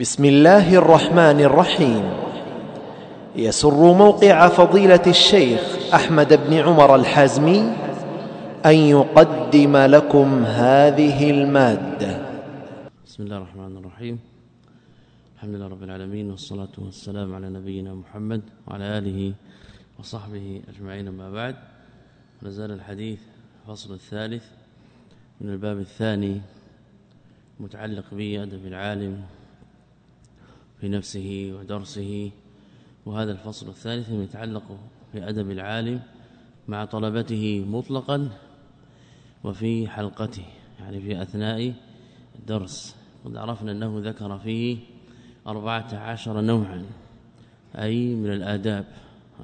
بسم الله الرحمن الرحيم. يسر موقع فضيلة الشيخ أحمد بن عمر الحازمي أن يقدم لكم هذه المادة. بسم الله الرحمن الرحيم. الحمد لله رب العالمين والصلاة والسلام على نبينا محمد وعلى آله وصحبه أجمعين ما بعد. نزال الحديث الفصل الثالث من الباب الثاني متعلق بأدب العالم في نفسه ودرسه. وهذا الفصل الثالث يتعلق بأدب العالم مع طلبته مطلقا وفي حلقته يعني في أثناء الدرس. قد عرفنا أنه ذكر فيه أربعة عشر نوعا أي من الآداب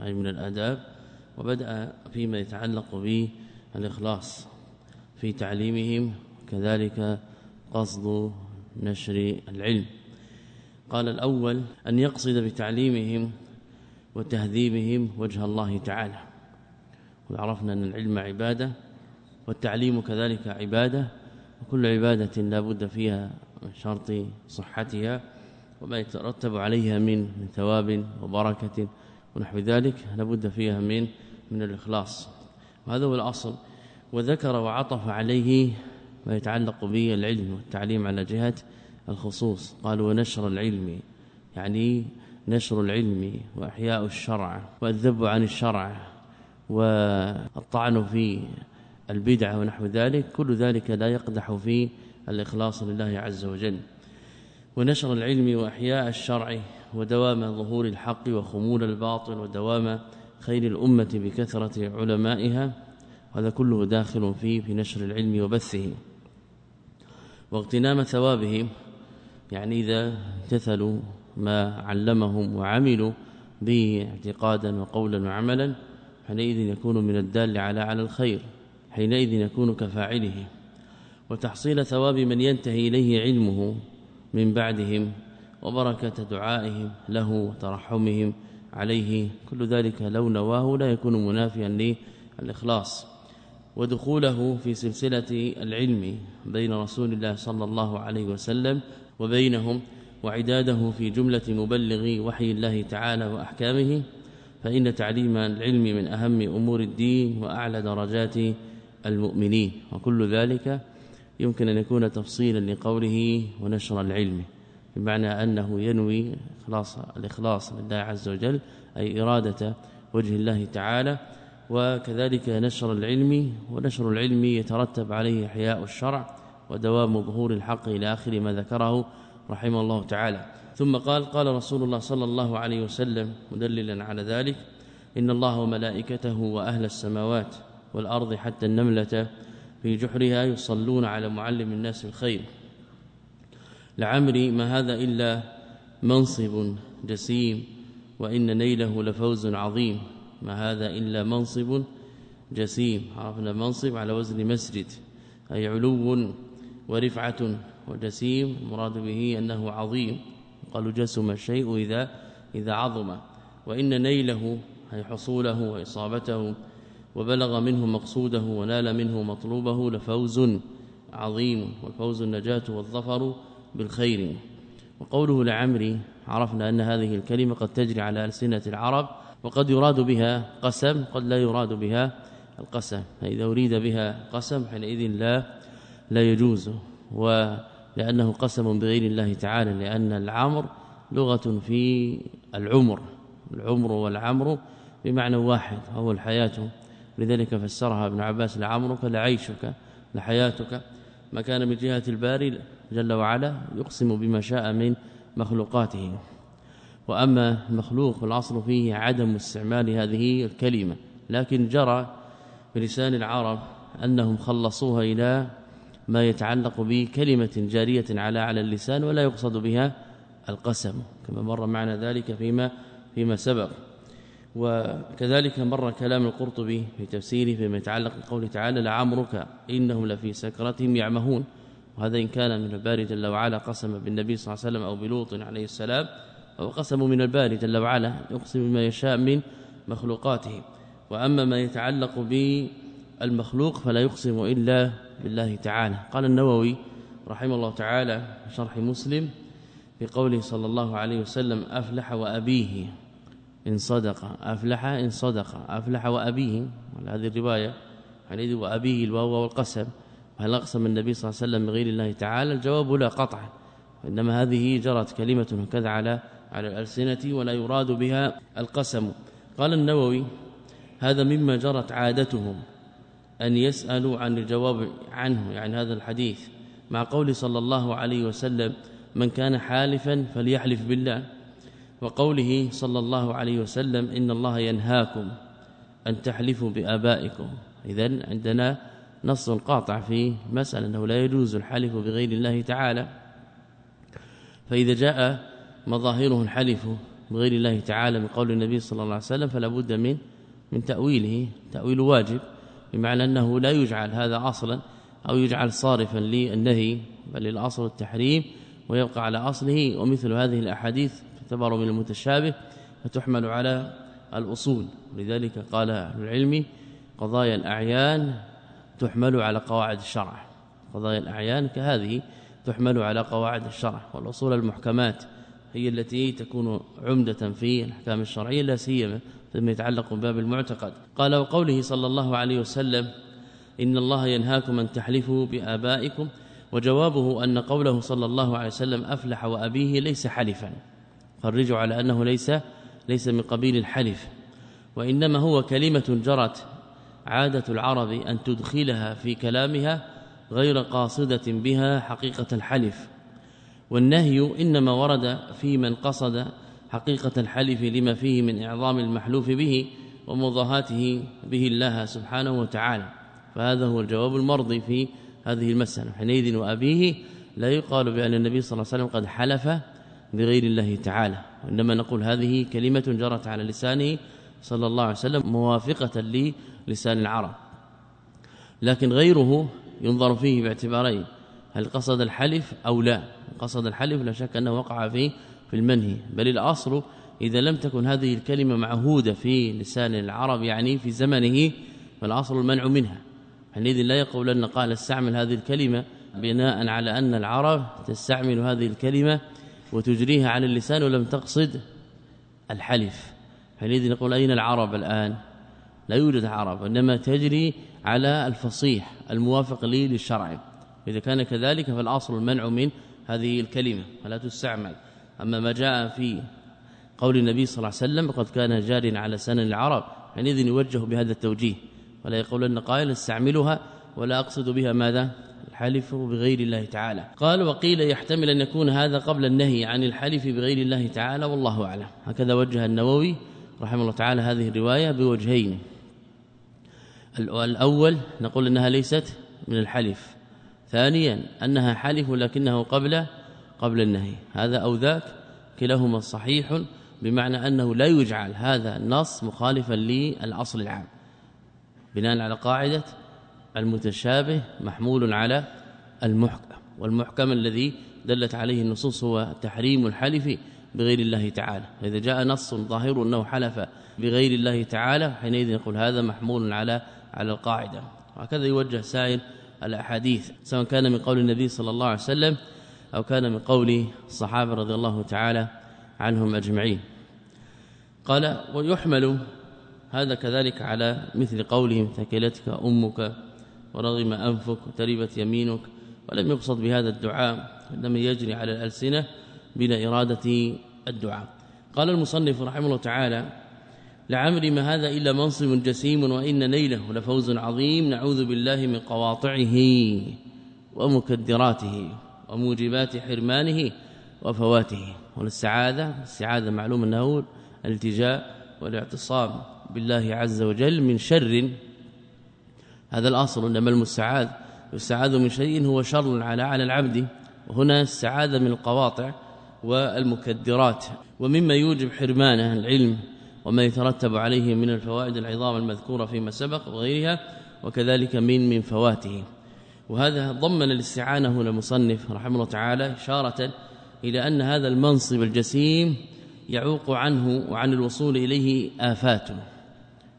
أي من الآداب. وبدأ فيما يتعلق بالإخلاص في تعليمهم كذلك قصد نشر العلم. قال الأول أن يقصد بتعليمهم وتهذيبهم وجه الله تعالى. وعرفنا أن العلم عبادة والتعليم كذلك عبادة وكل عبادة لا بد فيها من شرط صحتها وما يترتب عليها من من ثواب وبركة ونحو ذلك لا بد فيها من من الإخلاص. وهذا هو الأصل. وذكر وعطف عليه ما يتعلق به العلم والتعليم على جهة الخصوص. قال ونشر العلم يعني نشر العلم وإحياء الشرع والذب عن الشرع والطعن في البدعه ونحو ذلك كل ذلك لا يقدح في الإخلاص لله عز وجل. ونشر العلم وإحياء الشرع ودوام ظهور الحق وخمول الباطل ودوام خير الأمة بكثرة علمائها هذا كله داخل فيه في نشر العلم وبثه. واغتنام ثوابهم يعني إذا امتثلوا ما علمهم وعملوا به اعتقادا وقولا وعملا حينئذ يكون من الدال على على الخير حينئذ يكون كفاعله. وتحصيل ثواب من ينتهي إليه علمه من بعدهم وبركة دعائهم له وترحمهم عليه. كل ذلك لو نواه لا يكون منافيا للإخلاص. ودخوله في سلسلة العلم بين رسول الله صلى الله عليه وسلم وبينهم وعداده في جملة مبلغي وحي الله تعالى وأحكامه فإن تعليم العلم من أهم أمور الدين وأعلى درجات المؤمنين. وكل ذلك يمكن أن يكون تفصيلا لقوله ونشر العلم بمعنى أنه ينوي إخلاص الإخلاص لله عز وجل أي إرادة وجه الله تعالى وكذلك نشر العلم ونشر العلم يترتب عليه إحياء الشرع ودوام ظهور الحق إلى آخر ما ذكره رحمه الله تعالى. ثم قال قال رسول الله صلى الله عليه وسلم مدللا على ذلك إن الله وملائكته وأهل السماوات والأرض حتى النملة في جحرها يصلون على معلم الناس الخير. لعمري ما هذا إلا منصب جسيم وإن نيله لفوز عظيم. ما هذا إلا منصب جسيم. عرفنا منصب على وزن مسجد. أي علو ورفعة وجسيم. المراد به أنه عظيم. قالوا جسم الشيء إذا إذا عظم. وإن نيله أي حصوله وإصابته وبلغ منه مقصوده ونال منه مطلوبه لفوز عظيم. والفوز النجاة والظفر بالخير. وقوله لعمري عرفنا أن هذه الكلمة قد تجري على ألسنة العرب وقد يراد بها قسم قد لا يراد بها القسم. فإذا أريد بها قسم حينئذ لا لا يجوز. ولأنه قسم بغير الله تعالى لأن العمر لغة في العمر. العمر والعمر بمعنى واحد هو الحياة. لذلك فسرها ابن عباس لعمرك لعيشك لحياتك. ما كان من جهة الباري جل وعلا يقسم بما شاء من مخلوقاته. وأما المخلوق فالاصل فيه عدم استعمال هذه الكلمة لكن جرى بلسان العرب أنهم خلصوها إلى ما يتعلق بكلمة جارية على على اللسان ولا يقصد بها القسم كما مر معنا ذلك فيما فيما سبق. وكذلك مر كلام القرطبي في تفسيره فيما يتعلق بقوله تعالى لعمرك إنهم لفي سكرتهم يعمهون وهذا إن كان من الباري جل وعلا قسم بالنبي صلى الله عليه وسلم أو بلوط عليه السلام. أو قسم من الباري جل وعلا يقسم بما يشاء من مخلوقاته. وأما ما يتعلق بالمخلوق فلا يقسم إلا بالله تعالى. قال النووي رحمه الله تعالى في شرح مسلم بقوله صلى الله عليه وسلم أفلح وأبيه إن صدق. أفلح إن صدق. أفلح وأبيه. هذه الرواية حينئذ وأبيه الواو والقسم. هل أقسم النبي صلى الله عليه وسلم بغير الله تعالى؟ الجواب لا قطع. إنما هذه جرت كلمة هكذا على على الألسنة ولا يراد بها القسم. قال النووي هذا مما جرت عادتهم أن يسألوا عن الجواب عنه يعني هذا الحديث مع قول صلى الله عليه وسلم من كان حالفا فليحلف بالله وقوله صلى الله عليه وسلم إن الله ينهاكم أن تحلفوا بآبائكم إذا عندنا نص قاطع في مسألة أنه لا يجوز الحلف بغير الله تعالى. فإذا جاء مظاهره الحلف بغير الله تعالى من قول النبي صلى الله عليه وسلم فلا بد من من تأويله تأويل واجب بمعنى أنه لا يجعل هذا أصلا أو يجعل صارفا للنهي بل الأصل التحريم ويبقى على أصله ومثل هذه الأحاديث تعتبر من المتشابه فتحمل على الأصول. لذلك قال أهل العلم قضايا الأعيان تحمل على قواعد الشرع. قضايا الأعيان كهذه تحمل على قواعد الشرع والأصول المحكمات. هي التي تكون عمدة في الأحكام الشرعية لا سيما فيما يتعلق بباب المعتقد. قال وقوله صلى الله عليه وسلم إن الله ينهاكم أن تحلفوا بآبائكم وجوابه أن قوله صلى الله عليه وسلم أفلح وأبيه ليس حلفا. فرجوا على أنه ليس ليس من قبيل الحلف وإنما هو كلمة جرت عادة العرب أن تدخلها في كلامها غير قاصدة بها حقيقة الحلف. والنهي إنما ورد في من قصد حقيقة الحلف لما فيه من إعظام المحلوف به ومضاهاته به الله سبحانه وتعالى. فهذا هو الجواب المرضي في هذه المسألة. حينئذ وأبيه لا يقال بأن النبي صلى الله عليه وسلم قد حلف بغير الله تعالى. وإنما نقول هذه كلمة جرت على لسانه صلى الله عليه وسلم موافقة للسان العرب. لكن غيره ينظر فيه باعتبارين. هل قصد الحلف أو لا؟ قصد الحلف لا شك أنه وقع فيه في المنهي بل الأصل إذا لم تكن هذه الكلمة معهودة في لسان العرب يعني في زمنه فالأصل المنع منها. حينئذ لا يقول أن قال استعمل هذه الكلمة بناء على أن العرب تستعمل هذه الكلمة وتجريها على اللسان ولم تقصد الحلف. حينئذ نقول أين العرب الآن؟ لا يوجد عرب إنما تجري على الفصيح الموافق للشرع. إذا كان كذلك فالأصل المنع من هذه الكلمة فلا تستعمل. أما ما جاء في قول النبي صلى الله عليه وسلم قد كان جار على سنن العرب. حينئذ يوجه بهذا التوجيه ولا يقول ان قائل استعملها ولا أقصد بها ماذا؟ الحلف بغير الله تعالى. قال وقيل يحتمل أن يكون هذا قبل النهي عن الحلف بغير الله تعالى والله أعلم. هكذا وجه النووي رحمه الله تعالى هذه الرواية بوجهين. الأول نقول إنها ليست من الحلف. ثانيا أنها حلف لكنه قبل قبل النهي. هذا أو ذاك كلاهما صحيح بمعنى أنه لا يجعل هذا النص مخالفا للأصل العام. بناء على قاعدة المتشابه محمول على المحكم. والمحكم الذي دلت عليه النصوص هو تحريم الحلف بغير الله تعالى. إذا جاء نص ظاهر أنه حلف بغير الله تعالى حينئذ نقول هذا محمول على على القاعدة. وهكذا يوجه سائر الأحاديث سواء كان من قول النبي صلى الله عليه وسلم أو كان من قول الصحابة رضي الله تعالى عنهم أجمعين. قال ويحمل هذا كذلك على مثل قولهم ثكلتك أمك ورغم أنفك وتربت يمينك ولم يقصد بهذا الدعاء إنما يجري على الألسنة بلا إرادة الدعاء. قال المصنف رحمه الله تعالى لعمري ما هذا إلا منصب جسيم وإن نيله لفوز عظيم. نعوذ بالله من قواطعه ومكدراته وموجبات حرمانه وفواته. والسعاده السعادة معلوم أنه الالتجاء والاعتصام بالله عز وجل من شر. هذا الأصل إنما المستعاذ. يستعاذ من شيء هو شر على على العبد. وهنا السعادة من القواطع والمكدرات. ومما يوجب حرمانه العلم وما يترتب عليه من الفوائد العظام المذكورة فيما سبق وغيرها وكذلك من من فواته. وهذا ضمن الاستعانة هنا المصنف رحمه الله تعالى إشارة إلى أن هذا المنصب الجسيم يعوق عنه وعن الوصول إليه آفات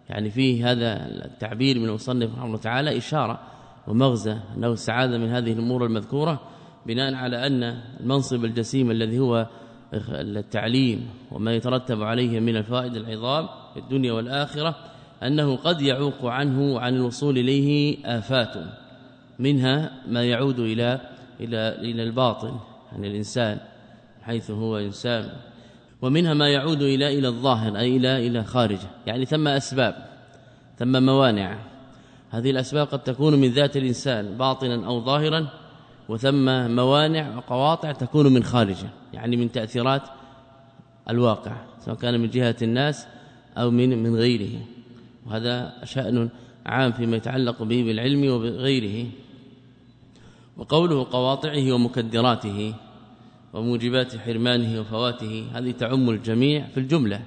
يعني فيه هذا التعبير من المصنف رحمه الله تعالى إشارة ومغزى أنه السعاده من هذه الأمور المذكورة بناء على أن المنصب الجسيم الذي هو التعليم وما يترتب عليه من الفائد العظام في الدنيا والآخرة أنه قد يعوق عنه عن الوصول إليه آفات منها ما يعود إلى إلى إلى الباطن عن الإنسان حيث هو إنسان ومنها ما يعود إلى إلى الظاهر أي إلى إلى خارجه يعني ثم أسباب ثم موانع هذه الأسباب قد تكون من ذات الإنسان باطنا أو ظاهرا وثم موانع وقواطع تكون من خارجه يعني من تأثيرات الواقع سواء كان من جهة الناس أو من من غيره. وهذا شأن عام فيما يتعلق به بالعلم وبغيره. وقوله قواطعه ومكدراته وموجبات حرمانه وفواته هذه تعم الجميع في الجملة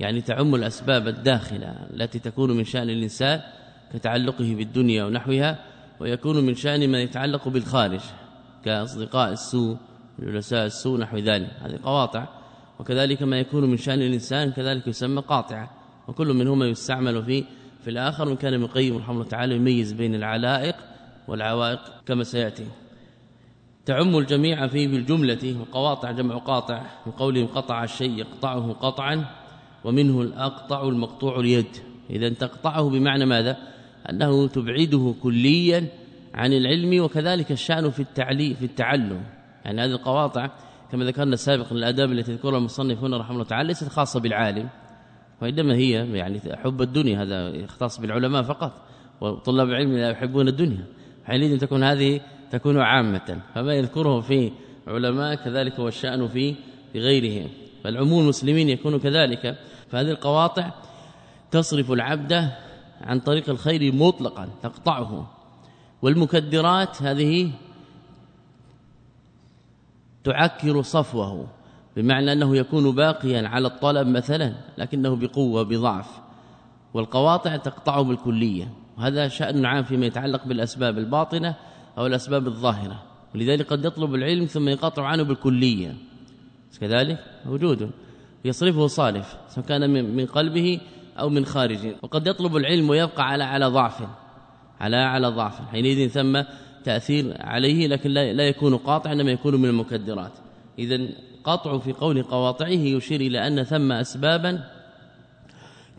يعني تعم الأسباب الداخلة التي تكون من شأن الإنسان كتعلقه بالدنيا ونحوها ويكون من شأن ما يتعلق بالخارج كأصدقاء السوء جلساء السوء نحو ذلك. هذه قواطع. وكذلك ما يكون من شأن الإنسان كذلك يسمى قاطعة وكل منهما يستعمل في في الآخر. من كان من قيم رحمه الله تعالى يميز بين العلائق والعوائق كما سيأتي. تعم الجميع فيه بالجملة وقواطع جمع قاطع. من قولهم قطع الشيء يقطعه قطعا ومنه الأقطع المقطوع اليد. إذا تقطعه بمعنى ماذا؟ أنه تبعده كليا عن العلم وكذلك الشأن في التعليم في التعلم. يعني هذه القواطع كما ذكرنا سابقا الاداب التي ذكرها المصنف هنا رحمه الله تعالى ليست خاصة بالعالم وإنما هي يعني حب الدنيا هذا يختص بالعلماء فقط وطلاب العلم لا يحبون الدنيا حينئذ تكون هذه تكون عامة فما يذكره في علماء كذلك هو الشأن في في غيرهم فالعموم المسلمين يكون كذلك فهذه القواطع تصرف العبد عن طريق الخير مطلقا تقطعه والمكدرات هذه تعكر صفوه بمعنى أنه يكون باقيا على الطلب مثلا لكنه بقوة بضعف. والقواطع تقطعه بالكليه وهذا شأن عام فيما يتعلق بالأسباب الباطنة أو الأسباب الظاهرة. ولذلك قد يطلب العلم ثم ينقطع عنه بالكلية. كذلك موجود يصرفه صالف سواء كان من قلبه أو من خارجه. وقد يطلب العلم ويبقى على على ضعف على على ضعف. حينئذ ثم تأثير عليه لكن لا يكون قاطع إنما يكون من المكدرات. اذا قطع في قول قواطعه يشير إلى أن ثم اسبابا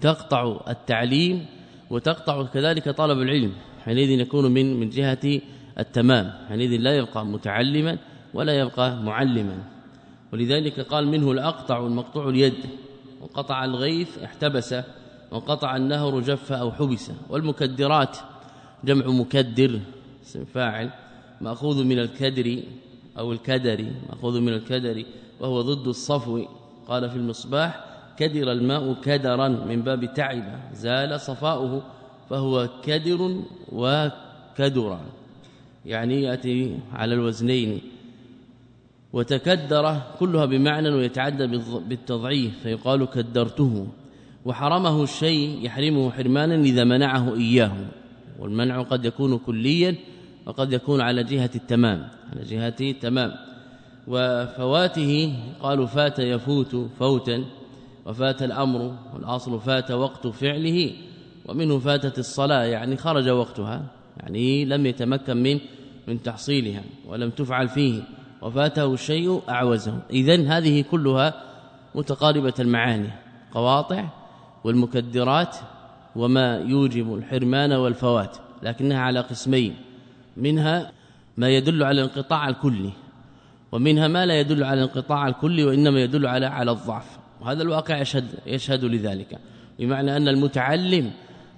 تقطع التعليم وتقطع كذلك طلب العلم حينئذ يكون من من جهة التمام حينئذ لا يبقى متعلما ولا يبقى معلما. ولذلك قال منه الأقطع المقطوع اليد وقطع الغيث احتبس وقطع النهر جف أو حبس. والمكدرات جمع مكدر اسم فاعل مأخوذ من الكدر أو الكدر مأخوذ من الكدر وهو ضد الصفو. قال في المصباح كدر الماء كدرا من باب تعب زال صفاؤه فهو كدر وكدرا يعني يأتي على الوزنين. وتكدر كلها بمعنى ويتعدى بالتضعيف فيقال كدرته. وحرمه الشيء يحرمه حرمانا إذا منعه إياه. والمنع قد يكون كليا وقد يكون على جهة التمام على جهة التمام. وفواته قالوا فات يفوت فوتا وفات الأمر والأصل فات وقت فعله ومنه فاتت الصلاة يعني خرج وقتها يعني لم يتمكن من من تحصيلها ولم تفعل فيه. وفاته الشيء أعوزه. اذا هذه كلها متقاربة المعاني قواطع والمكدرات وما يوجب الحرمان والفوات لكنها على قسمين. منها ما يدل على الانقطاع الكلي ومنها ما لا يدل على الانقطاع الكلي وإنما يدل على على الضعف. وهذا الواقع يشهد يشهد لذلك. بمعنى أن المتعلم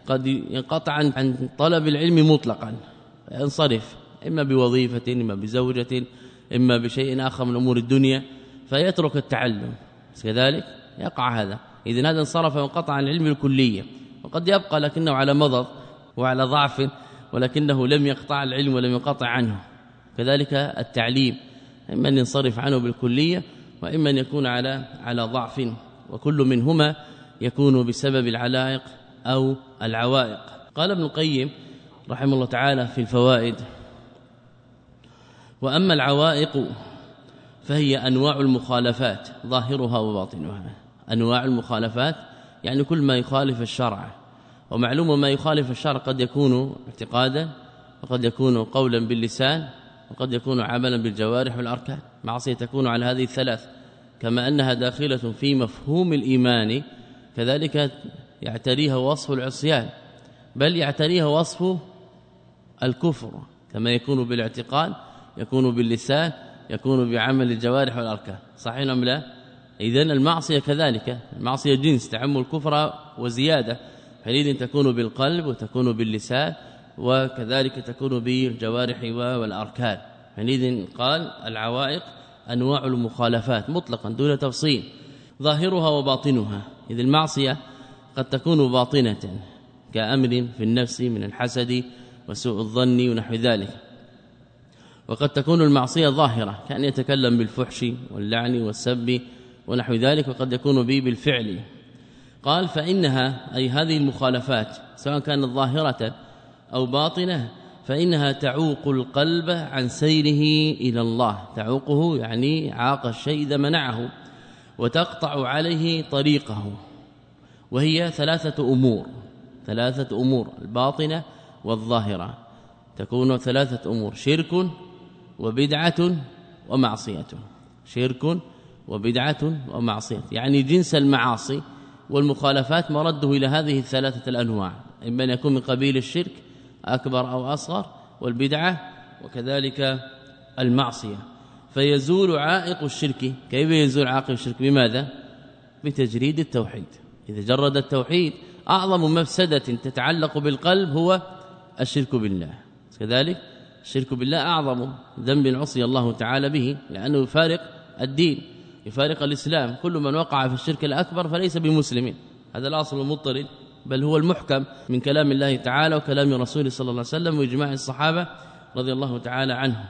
قد ينقطع عن طلب العلم مطلقا ينصرف إما بوظيفة إما بزوجة إما بشيء آخر من أمور الدنيا فيترك التعلم. كذلك يقع هذا. اذا هذا انصرف وانقطع عن العلم الكلية وقد يبقى لكنه على مضض وعلى ضعف ولكنه لم يقطع العلم ولم ينقطع عنه. كذلك التعليم إما أن ينصرف عنه بالكلية وإما أن يكون على على ضعف وكل منهما يكون بسبب العلائق أو العوائق. قال ابن القيم رحمه الله تعالى في الفوائد وأما العوائق فهي أنواع المخالفات ظاهرها وباطنها. أنواع المخالفات يعني كل ما يخالف الشرع. ومعلوم ما يخالف الشرع قد يكون اعتقادا وقد يكون قولا باللسان وقد يكون عملا بالجوارح والأركان. معصية تكون على هذه الثلاث كما أنها داخلة في مفهوم الإيمان كذلك يعتريها وصف العصيان بل يعتريها وصف الكفر كما يكون بالاعتقاد يكون باللسان يكون بعمل الجوارح والأركان. صحيح أم لا؟ اذا المعصية كذلك المعصية جنس تعم الكفر وزيادة. حينئذ تكون بالقلب وتكون باللسان وكذلك تكون بالجوارح والأركان. حينئذ قال العوائق أنواع المخالفات مطلقا دون تفصيل ظاهرها وباطنها. إذ المعصية قد تكون باطنة كأمر في النفس من الحسد وسوء الظن ونحو ذلك. وقد تكون المعصية ظاهرة كأن يتكلم بالفحش واللعن والسب ونحو ذلك وقد يكون به بالفعل. قال فإنها أي هذه المخالفات سواء كانت ظاهرة أو باطنة فإنها تعوق القلب عن سيره إلى الله. تعوقه يعني عاق الشيء إذا منعه وتقطع عليه طريقه. وهي ثلاثة أمور ثلاثة أمور الباطنة والظاهرة. تكون ثلاثة أمور شرك وبدعة ومعصية. شرك وبدعة ومعصية يعني جنس المعاصي. والمخالفات مرده إلى هذه الثلاثة الأنواع إما أن يكون من قبيل الشرك أكبر أو أصغر والبدعة وكذلك المعصية. فيزول عائق الشرك كيف يزول عائق الشرك؟ بماذا؟ بتجريد التوحيد. إذا جرد التوحيد أعظم مفسدة تتعلق بالقلب هو الشرك بالله. كذلك الشرك بالله أعظم ذنب عصي الله تعالى به لأنه يفارق الدين. يفارق الإسلام كل من وقع في الشرك الأكبر فليس بمسلم هذا الأصل المضطرد بل هو المحكم من كلام الله تعالى وكلام رسوله صلى الله عليه وسلم وإجماع الصحابة رضي الله تعالى عنهم.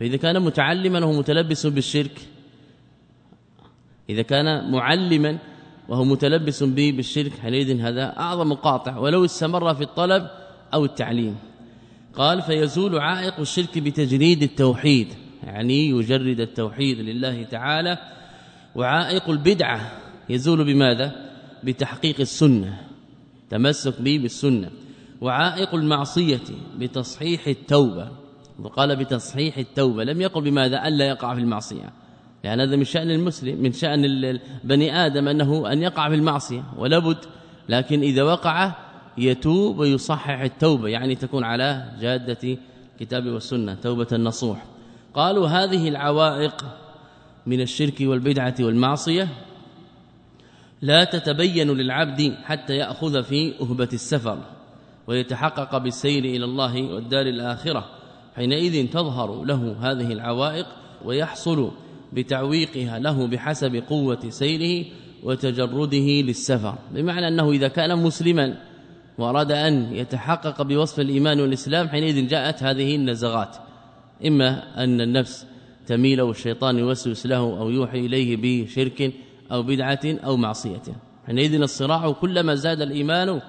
فإذا كان متعلما وهو متلبس بالشرك إذا كان معلما وهو متلبس به بالشرك حينئذ هذا أعظم قاطع ولو استمر في الطلب أو التعليم. قال فيزول عائق الشرك بتجريد التوحيد يعني يجرد التوحيد لله تعالى وعائق البدعة يزول بماذا؟ بتحقيق السنة تمسك به بالسنة. وعائق المعصية بتصحيح التوبة وقال بتصحيح التوبة لم يقل بماذا؟ ألا يقع في المعصية. يعني هذا من شأن المسلم من شأن بني آدم أنه أن يقع في المعصية ولابد لكن إذا وقع يتوب ويصحح التوبة. يعني تكون على جادة كتاب والسنة توبة النصوح. قالوا هذه العوائق من الشرك والبدعة والمعصية لا تتبين للعبد حتى يأخذ في أهبة السفر ويتحقق بالسير إلى الله والدار الآخرة حينئذ تظهر له هذه العوائق ويحصل بتعويقها له بحسب قوة سيره وتجرده للسفر. بمعنى أنه إذا كان مسلما وأراد أن يتحقق بوصف الإيمان والإسلام حينئذ جاءت هذه النزغات إما أن النفس تميل والشيطان يوسوس له أو يوحي إليه بشرك أو بدعة أو معصية. حينئذ الصراع كلما زاد الإيمان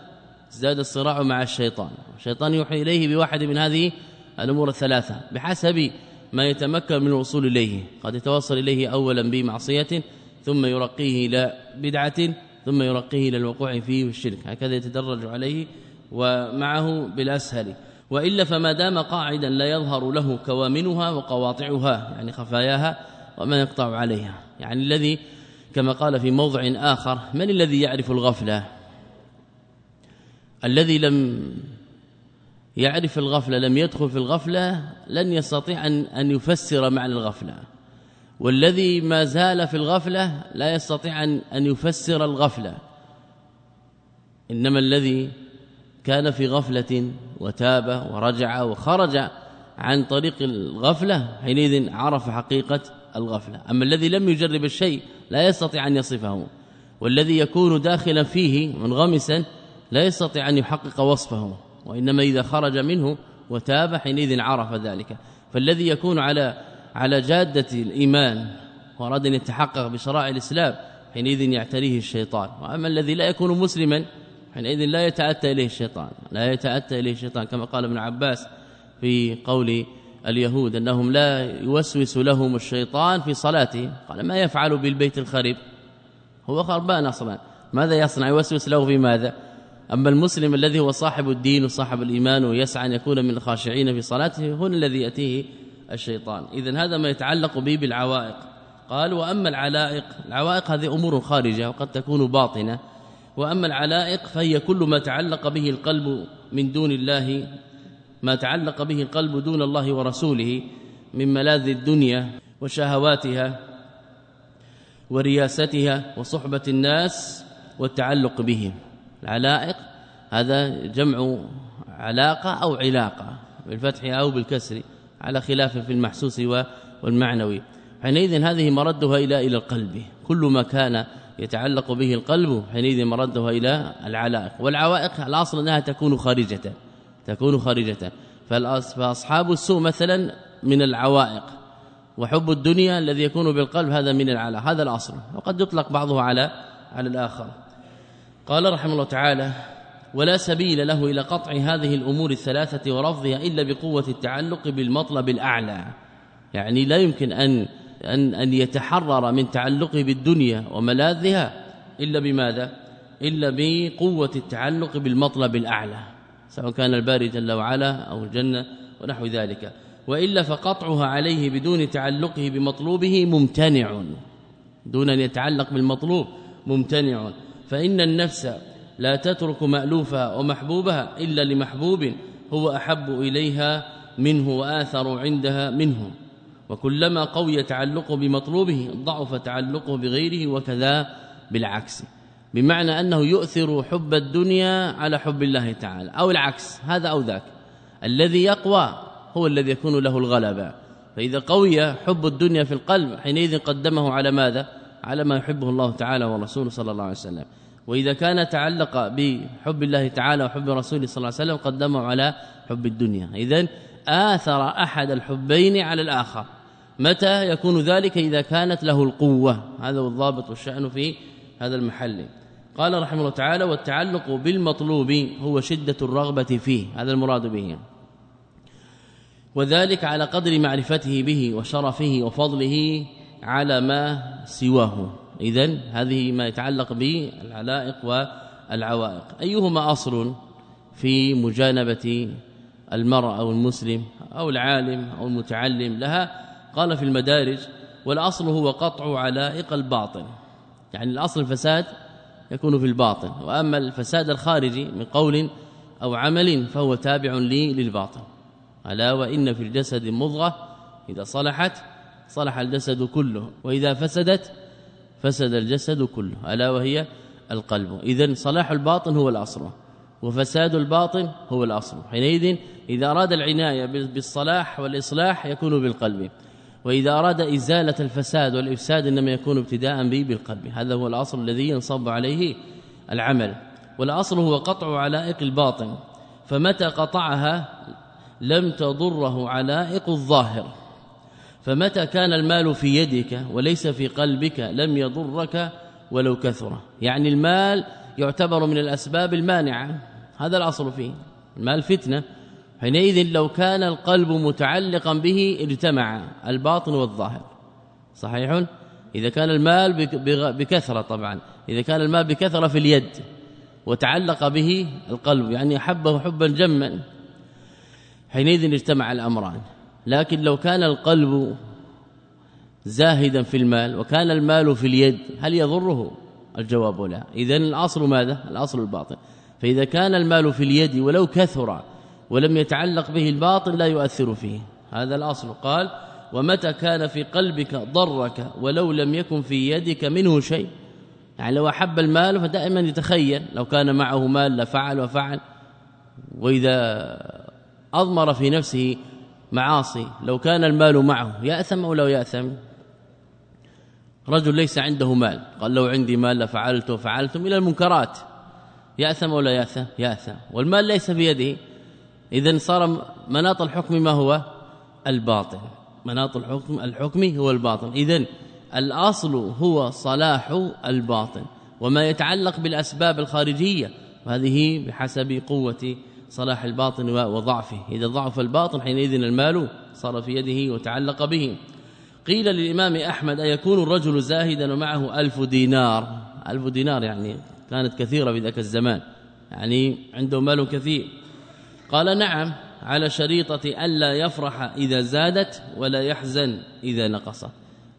ازداد الصراع مع الشيطان. الشيطان يوحي إليه بواحد من هذه الأمور الثلاثة بحسب ما يتمكن من الوصول إليه. قد يتوصل إليه أولا بمعصية ثم يرقيه إلى بدعة ثم يرقيه إلى الوقوع فيه والشرك. هكذا يتدرج عليه ومعه بالأسهل. وإلا فما دام قاعدا لا يظهر له كوامنها وقواطعها يعني خفاياها وما يقطع عليها. يعني الذي كما قال في موضع آخر من الذي يعرف الغفلة؟ الذي لم يعرف الغفلة لم يدخل في الغفلة لن يستطيع أن, أن يفسر معنى الغفلة. والذي ما زال في الغفلة لا يستطيع أن, أن يفسر الغفلة. إنما الذي كان في غفلة وتاب ورجع وخرج عن طريق الغفلة حينئذ عرف حقيقة الغفلة. أما الذي لم يجرب الشيء لا يستطيع أن يصفه والذي يكون داخلا فيه منغمسا لا يستطيع أن يحقق وصفه وإنما إذا خرج منه وتاب حينئذ عرف ذلك. فالذي يكون على على جادة الإيمان وأراد أن يتحقق بشرائع الإسلام حينئذ يعتريه الشيطان. وأما الذي لا يكون مسلما حينئذ لا يتأتى إليه الشيطان لا يتأتى إليه الشيطان كما قال ابن عباس في قول اليهود أنهم لا يوسوس لهم الشيطان في صلاته قال ما يفعل بالبيت الخريب؟ هو خربان أصلا ماذا يصنع؟ يوسوس له في ماذا؟ أما المسلم الذي هو صاحب الدين وصاحب الإيمان ويسعى أن يكون من الخاشعين في صلاته هنا الذي يأتيه الشيطان. اذا هذا ما يتعلق به بالعوائق. قال وأما العلائق العوائق هذه أمور خارجة وقد تكون باطنة. وأما العلائق فهي كل ما تعلق به القلب من دون الله ما تعلق به القلب دون الله ورسوله من ملاذ الدنيا وشهواتها ورياستها وصحبة الناس والتعلق بهم. العلائق هذا جمع علاقة أو علاقة بالفتح أو بالكسر على خلاف في المحسوس والمعنوي. حينئذ هذه مردها إلى إلى القلب كل ما كان يتعلق به القلب حينئذ مردها إلى العلائق. والعوائق الأصل أنها تكون خارجة تكون خارجة. فأصحاب السوء مثلا من العوائق. وحب الدنيا الذي يكون بالقلب هذا من العلاء هذا الأصل. وقد يطلق بعضه على على الآخر. قال رحمه الله تعالى ولا سبيل له إلى قطع هذه الأمور الثلاثة ورفضها إلا بقوة التعلق بالمطلب الأعلى. يعني لا يمكن أن أن أن يتحرر من تعلقه بالدنيا وملاذها إلا بماذا؟ إلا بقوة التعلق بالمطلب الأعلى سواء كان الباري جل وعلا أو الجنة ونحو ذلك. وإلا فقطعها عليه بدون تعلقه بمطلوبه ممتنع. دون أن يتعلق بالمطلوب ممتنع. فإن النفس لا تترك مألوفها ومحبوبها إلا لمحبوب هو أحب إليها منه وآثر عندها منه. وكلما قوي تعلقه بمطلوبه ضعف تعلقه بغيره وكذا بالعكس. بمعنى أنه يؤثر حب الدنيا على حب الله تعالى أو العكس هذا أو ذاك. الذي يقوى هو الذي يكون له الغلبة. فإذا قوي حب الدنيا في القلب حينئذ قدمه على ماذا؟ على ما يحبه الله تعالى ورسوله صلى الله عليه وسلم. وإذا كان تعلق بحب الله تعالى وحب رسوله صلى الله عليه وسلم قدمه على حب الدنيا. اذا آثر أحد الحبين على الآخر. متى يكون ذلك؟ إذا كانت له القوة. هذا هو الضابط والشأن في هذا المحل. قال رحمه الله تعالى والتعلق بالمطلوب هو شدة الرغبة فيه. هذا المراد به. وذلك على قدر معرفته به وشرفه وفضله على ما سواه. اذا هذه ما يتعلق بالعلائق والعوائق. أيهما أصل في مجانبة المرء أو المسلم أو العالم أو المتعلم لها؟ قال في المدارج والأصل هو قطع علائق الباطن. يعني الأصل الفساد يكون في الباطن وأما الفساد الخارجي من قول أو عمل فهو تابع لي للباطن. ألا وإن في الجسد مضغة إذا صلحت صلح الجسد كله وإذا فسدت فسد الجسد كله. ألا وهي القلب. إذا صلاح الباطن هو الأصل وفساد الباطن هو الأصل. حينئذ إذا أراد العناية بالصلاح والإصلاح يكون بالقلب. وإذا أراد إزالة الفساد والإفساد إنما يكون ابتداء به بالقلب. هذا هو الأصل الذي ينصب عليه العمل. والأصل هو قطع علائق الباطن. فمتى قطعها لم تضره علائق الظاهر. فمتى كان المال في يدك وليس في قلبك لم يضرك ولو كثر. يعني المال يعتبر من الأسباب المانعة. هذا الأصل فيه. المال فتنة. حينئذ لو كان القلب متعلقا به اجتمع الباطن والظاهر. صحيح؟ إذا كان المال بكثرة طبعا. إذا كان المال بكثرة في اليد وتعلق به القلب يعني أحبه حبا جما حينئذ اجتمع الأمران. لكن لو كان القلب زاهدا في المال وكان المال في اليد هل يضره؟ الجواب لا. اذا الأصل ماذا؟ الأصل الباطن. فإذا كان المال في اليد ولو كثر ولم يتعلق به الباطن لا يؤثر فيه. هذا الأصل. قال ومتى كان في قلبك ضرك ولو لم يكن في يدك منه شيء؟ يعني لو أحب المال فدائما يتخيل. لو كان معه مال لفعل وفعل. وإذا أضمر في نفسه معاصي لو كان المال معه يأثم أو لا يأثم؟ رجل ليس عنده مال. قال لو عندي مال لفعلت وفعلتم إلى المنكرات. يأثم ولا يأثم؟ يأثم. والمال ليس بيده اذا صار مناط الحكم ما هو؟ الباطن مناط الحكم الحكم هو الباطن اذا الأصل هو صلاح الباطن وما يتعلق بالأسباب الخارجية. وهذه بحسب قوة صلاح الباطن وضعفه. إذا ضعف الباطن حينئذ المال صار في يده وتعلق به. قيل للإمام أحمد أيكون الرجل زاهدا ومعه ألف دينار؟ ألف دينار يعني كانت كثيرة في ذاك الزمان. يعني عنده مال كثير. قال نعم على شريطة ألا يفرح إذا زادت ولا يحزن إذا نقصت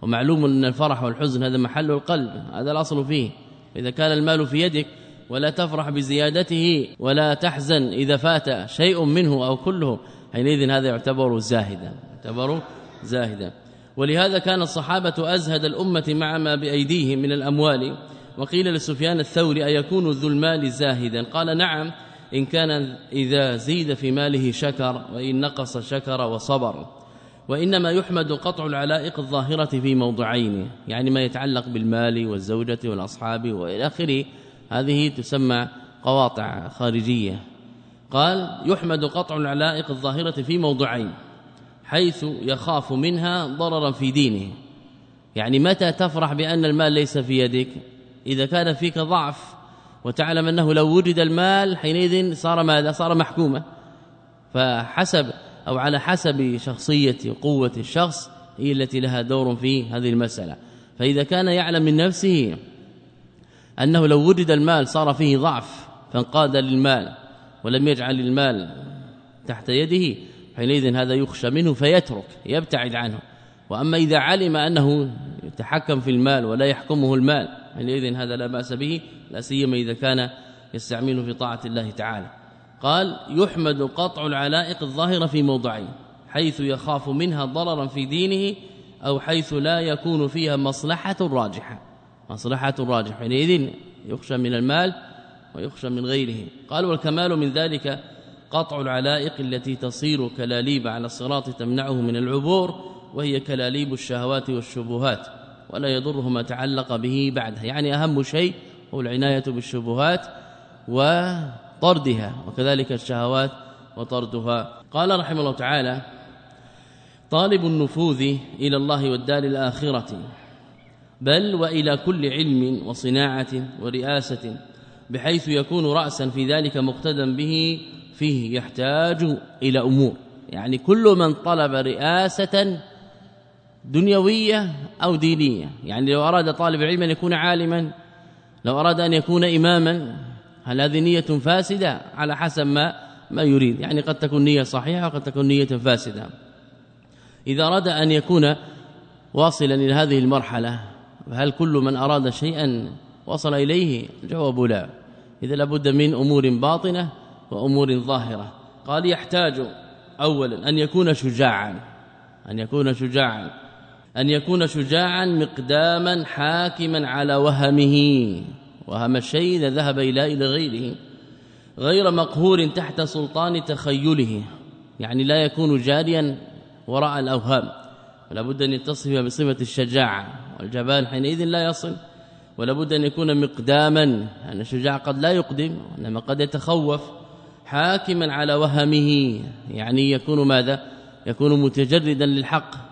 ومعلوم أن الفرح والحزن هذا محل القلب هذا الأصل فيه. إذا كان المال في يدك ولا تفرح بزيادته ولا تحزن إذا فات شيء منه أو كله حينئذ هذا يعتبر زاهدا يعتبر زاهدا. ولهذا كان الصحابة أزهد الأمة مع ما بأيديهم من الأموال. وقيل لسفيان الثوري أيكون ذو المال زاهدا؟ قال نعم إن كان إذا زيد في ماله شكر وإن نقص شكر وصبر. وإنما يحمد قطع العلائق الظاهرة في موضعين يعني ما يتعلق بالمال والزوجة والأصحاب وإلى آخره. هذه تسمى قواطع خارجية. قال يحمد قطع العلائق الظاهرة في موضعين حيث يخاف منها ضررا في دينه. يعني متى تفرح بأن المال ليس في يدك؟ إذا كان فيك ضعف وتعلم أنه لو وجد المال حينئذ صار ماذا؟ صار محكومة. فحسب أو على حسب شخصية وقوة الشخص هي التي لها دور في هذه المسألة. فإذا كان يعلم من نفسه أنه لو وجد المال صار فيه ضعف فانقاد للمال ولم يجعل المال تحت يده حينئذ هذا يخشى منه فيترك يبتعد عنه. وأما إذا علم أنه يتحكم في المال ولا يحكمه المال حينئذ هذا لا بأس به لا سيما إذا كان يستعمله في طاعة الله تعالى. قال يحمد قطع العلائق الظاهرة في موضعين حيث يخاف منها ضررا في دينه أو حيث لا يكون فيها مصلحة راجحة. مصلحة راجحة حينئذ يخشى من المال ويخشى من غيره. قال والكمال من ذلك قطع العلائق التي تصير كلاليب على الصراط تمنعه من العبور وهي كلاليب الشهوات والشبهات. ولا يضره ما تعلق به بعدها. يعني أهم شيء هو العناية بالشبهات وطردها وكذلك الشهوات وطردها. قال رحمه الله تعالى طالب النفوذ إلى الله والدار الآخرة بل وإلى كل علم وصناعة ورئاسة بحيث يكون رأسا في ذلك مقتدا به فيه يحتاج إلى أمور. يعني كل من طلب رئاسة دنيوية أو دينية. يعني لو أراد طالب العلم أن يكون عالما لو أراد أن يكون إماما هل هذه نية فاسدة؟ على حسب ما ما يريد. يعني قد تكون نية صحيحة وقد تكون نية فاسدة. إذا أراد أن يكون واصلا إلى هذه المرحلة هل كل من أراد شيئا وصل إليه؟ الجواب لا. إذا لابد من أمور باطنة وأمور ظاهرة. قال يحتاج اولا أن يكون شجاعا أن يكون شجاعا. أن يكون شجاعا مقداما حاكما على وهمه. وهم الشيء إذا ذهب إلى إلى غيره. غير مقهور تحت سلطان تخيله. يعني لا يكون جاريا وراء الأوهام. ولا بد أن يتصف بصفة الشجاعة. والجبان حينئذ لا يصل. ولا بد أن يكون مقداما. أن الشجاع قد لا يقدم انما قد يتخوف. حاكما على وهمه. يعني يكون ماذا؟ يكون متجردا للحق.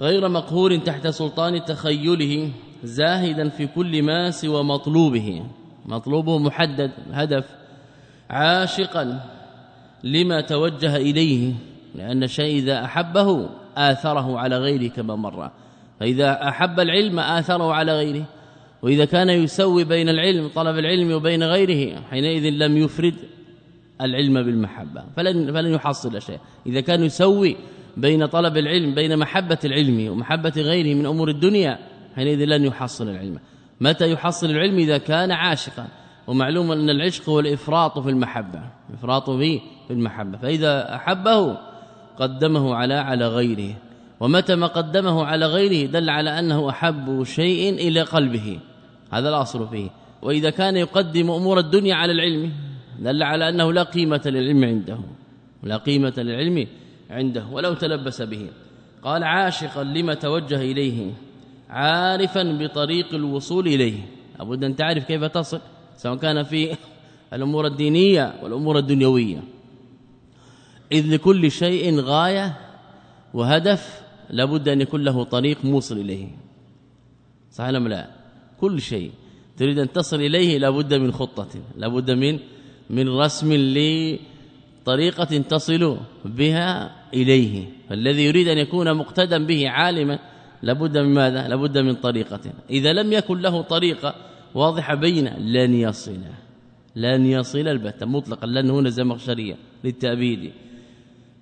غير مقهور تحت سلطان تخيله زاهدا في كل ما سوى مطلوبه. مطلوبه محدد هدف عاشقا لما توجه إليه لأن الشيء إذا أحبه آثره على غيره كما مر. فإذا أحب العلم آثره على غيره. وإذا كان يسوي بين العلم طلب العلم وبين غيره حينئذ لم يفرد العلم بالمحبة. فلن, فلن يحصل شيء. إذا كان يسوي بين طلب العلم بين محبة العلم ومحبة غيره من أمور الدنيا حينئذ لن يحصل العلم. متى يحصل العلم؟ إذا كان عاشقا. ومعلوم أن العشق هو الإفراط في المحبة إفراط في المحبة. فإذا أحبه قدمه على على غيره. ومتى ما قدمه على غيره دل على أنه أحب شيء إلى قلبه. هذا الأصل فيه. وإذا كان يقدم أمور الدنيا على العلم دل على أنه لا قيمة للعلم عنده. لا قيمة للعلم. عنده ولو تلبس به. قال عاشقا لما توجه إليه عارفا بطريق الوصول إليه. لابد أن تعرف كيف تصل سواء كان في الأمور الدينية والأمور الدنيوية. إذ لكل شيء غاية وهدف لابد أن يكون له طريق موصل إليه. صحيح أم لا؟ كل شيء. تريد أن تصل إليه لابد من خطة لابد من من رسم لطريقة تصل بها إليه فالذي يريد أن يكون مقتدا به عالما لابد من ماذا؟ لابد من طريقة. إذا لم يكن له طريقة واضحة بينة لن يصل لن يصل البتة مطلقا لن هنا زمخشرية للتأبيد.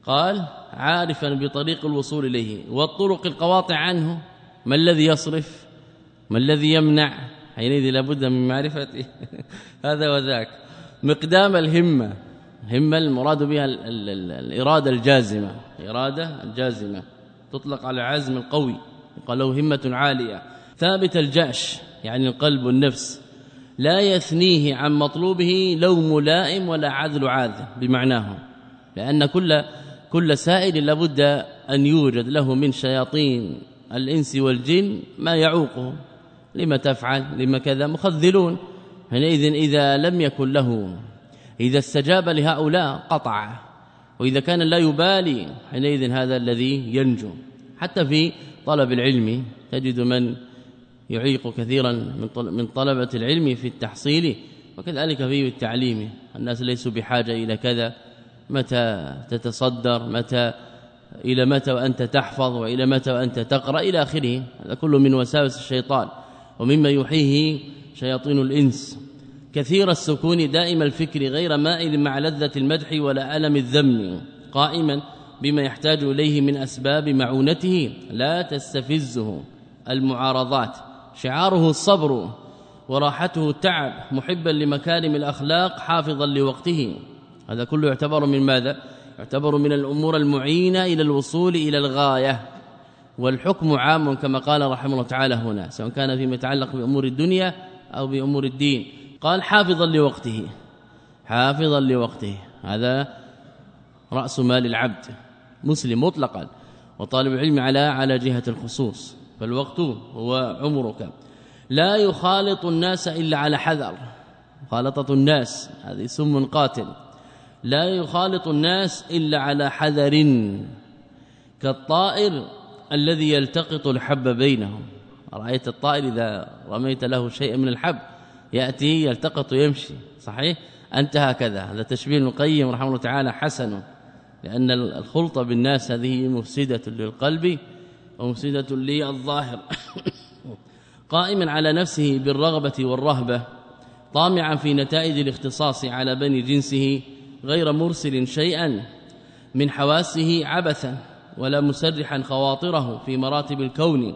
قال عارفا بطريق الوصول إليه والطرق القواطع عنه ما الذي يصرف؟ ما الذي يمنع؟ حينئذ لابد من معرفته. هذا وذاك. مقدام الهمة. همه المراد بها الإرادة الجازمة. إرادة الجازمة. تطلق على العزم القوي. قال له همة عالية. ثابت الجأش يعني القلب والنفس. لا يثنيه عن مطلوبه لو ملائم ولا عذل عاذل بمعناه لأن كل كل سائل لابد أن يوجد له من شياطين الإنس والجن ما يعوقه لما تفعل؟ لما كذا؟ مخذلون. حينئذ إذا لم يكن له إذا استجاب لهؤلاء قطع. وإذا كان لا يبالي حينئذ هذا الذي ينجو. حتى في طلب العلم تجد من يعيق كثيرا من طلبة العلم في التحصيل وكذلك في التعليم. الناس ليسوا بحاجة إلى كذا. متى تتصدر؟ متى إلى متى وأنت تحفظ؟ وإلى متى وأنت تقرأ؟ إلى آخره. هذا كله من وساوس الشيطان. ومما يحييه شياطين الإنس. كثير السكون دائم الفكر غير مائل مع لذة المدح ولا ألم الذم قائما بما يحتاج إليه من أسباب معونته لا تستفزه المعارضات. شعاره الصبر وراحته التعب محبا لمكارم الأخلاق حافظا لوقته. هذا كله يعتبر من ماذا؟ يعتبر من الأمور المعينة إلى الوصول إلى الغاية. والحكم عام كما قال رحمه الله تعالى هنا سواء كان فيما يتعلق بأمور الدنيا أو بأمور الدين. قال حافظا لوقته. حافظا لوقته. هذا رأس مال العبد. مسلم مطلقا. وطالب العلم على على جهة الخصوص. فالوقت هو عمرك. لا يخالط الناس إلا على حذر. مخالطه الناس. هذه سم قاتل. لا يخالط الناس إلا على حذر. كالطائر الذي يلتقط الحب بينهم. رأيت الطائر إذا رميت له شيء من الحب. يأتي يلتقط ويمشي. صحيح؟ أنت هكذا. هذا تشبيه القيم رحمه الله تعالى حسن. لأن الخلطه بالناس هذه مفسدة للقلب ومفسدة للظاهر. قائما على نفسه بالرغبة والرهبة طامعا في نتائج الاختصاص على بني جنسه غير مرسل شيئا من حواسه عبثا ولا مسرحا خواطره في مراتب الكون.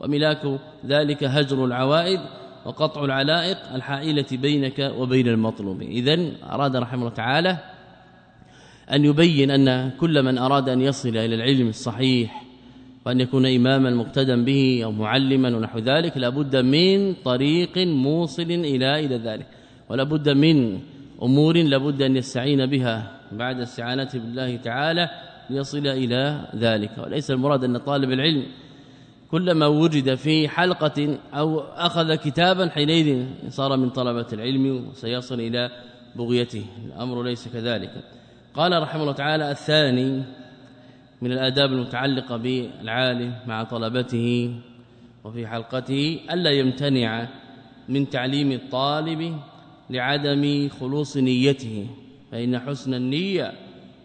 وملاك ذلك هجر العوائد وقطع العلائق الحائلة بينك وبين المطلوب. اذا أراد رحمه الله تعالى أن يبين أن كل من أراد أن يصل إلى العلم الصحيح وأن يكون إماما مقتدا به أو معلما ونحو ذلك لابد من طريق موصل إلى إلى ذلك. ولا بد من أمور لابد أن يستعين بها بعد استعانة بالله تعالى ليصل إلى ذلك. وليس المراد أن طالب العلم كلما وجد في حلقة أو أخذ كتابا حينئذ صار من طلبة العلم وسيصل إلى بغيته. الأمر ليس كذلك. قال رحمه الله تعالى الثاني من الآداب المتعلقة بالعالم مع طلبته وفي حلقته ألا يمتنع من تعليم الطالب لعدم خلوص نيته فإن حسن النية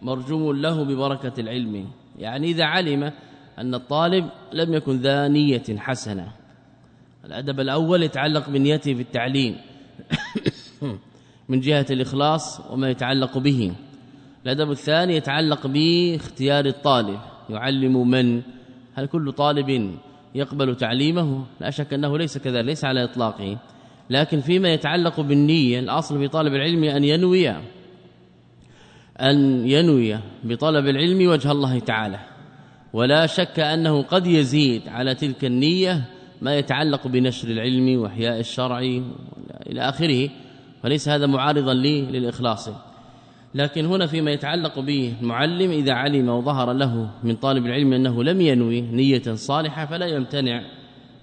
مرجوم له ببركة العلم. يعني إذا علم أن الطالب لم يكن ذا نية حسنة. الأدب الأول يتعلق بنيته في التعليم من جهة الإخلاص وما يتعلق به. الأدب الثاني يتعلق باختيار الطالب يعلم من؟ هل كل طالب يقبل تعليمه؟ لا شك أنه ليس كذلك ليس على إطلاقه. لكن فيما يتعلق بالنية الأصل في طالب العلم أن ينوي أن ينوي بطلب العلم وجه الله تعالى. ولا شك أنه قد يزيد على تلك النية ما يتعلق بنشر العلم وإحياء الشرع إلى آخره فليس هذا معارضا لي للإخلاص. لكن هنا فيما يتعلق به المعلم إذا علم وظهر له من طالب العلم أنه لم ينوي نية صالحة فلا يمتنع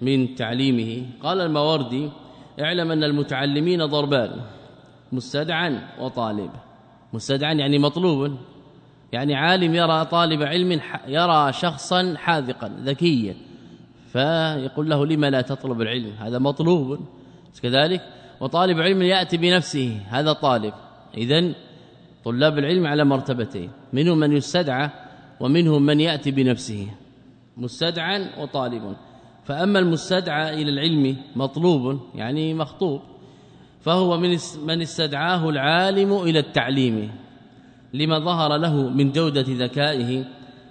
من تعليمه. قال المواردي اعلم أن المتعلمين ضربان مستدعا وطالب. مستدعا يعني مطلوب. يعني عالم يرى طالب علم يرى شخصا حاذقا ذكيا. فيقول له لما لا تطلب العلم؟ هذا مطلوب. كذلك وطالب علم يأتي بنفسه هذا طالب. اذا طلاب العلم على مرتبتين منهم من يستدعى ومنهم من يأتي بنفسه. مستدعى وطالب. فأما المستدعى إلى العلم مطلوب يعني مخطوب. فهو من من استدعاه العالم إلى التعليم. لما ظهر له من جودة ذكائه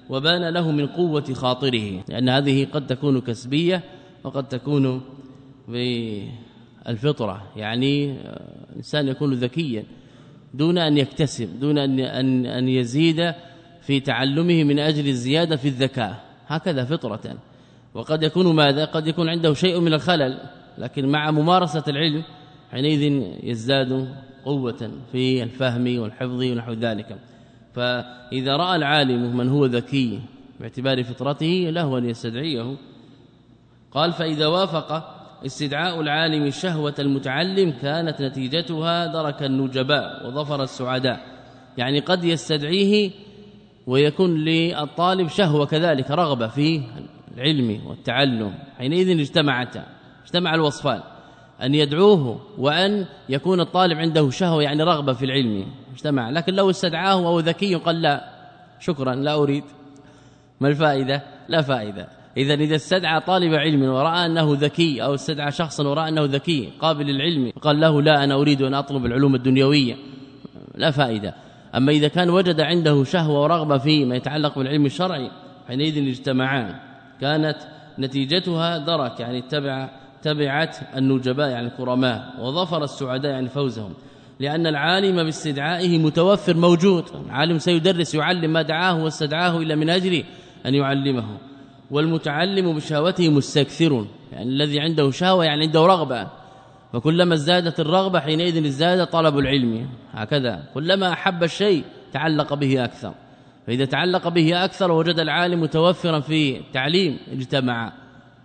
وبان له من قوة خاطره لأن هذه قد تكون كسبية وقد تكون بالفطرة. يعني إنسان يكون ذكيا دون أن يكتسب دون أن أن يزيد في تعلمه من أجل الزيادة في الذكاء. هكذا فطرة. وقد يكون ماذا؟ قد يكون عنده شيء من الخلل لكن مع ممارسة العلم حينئذ يزداد قوة في الفهم والحفظ ونحو ذلك. فإذا رأى العالم من هو ذكي باعتبار فطرته له أن يستدعيه. قال فإذا وافق استدعاء العالم شهوة المتعلم كانت نتيجتها درك النجباء وظفر السعداء. يعني قد يستدعيه ويكون للطالب شهوة كذلك رغبة في العلم والتعلم. حينئذ اجتمعتا اجتمع الوصفان. أن يدعوه وأن يكون الطالب عنده شهوة يعني رغبة في العلم. اجتمع لكن لو استدعاه أو ذكي قال لا شكرا لا أريد. ما الفائدة؟ لا فائدة. اذا إذا استدعى طالب علم ورأى أنه ذكي أو استدعى شخصا ورأى أنه ذكي قابل للعلم قال له لا أنا أريد أن أطلب العلوم الدنيوية. لا فائدة. أما إذا كان وجد عنده شهوة ورغبة في ما يتعلق بالعلم الشرعي حينئذ اجتمعان. كانت نتيجتها درك يعني اتبع تبعت النجباء يعني الكرماء وظفر السعداء يعني فوزهم لأن العالم باستدعائه متوفر موجود عالم سيدرس يعلم ما دعاه واستدعاه إلا من أجل أن يعلمه والمتعلم بشهوته مستكثر يعني الذي عنده شهوة يعني عنده رغبة فكلما ازدادت الرغبة حينئذ ازداد طلب العلم هكذا كلما أحب الشيء تعلق به أكثر فإذا تعلق به أكثر وجد العالم متوفرا في التعليم اجتمع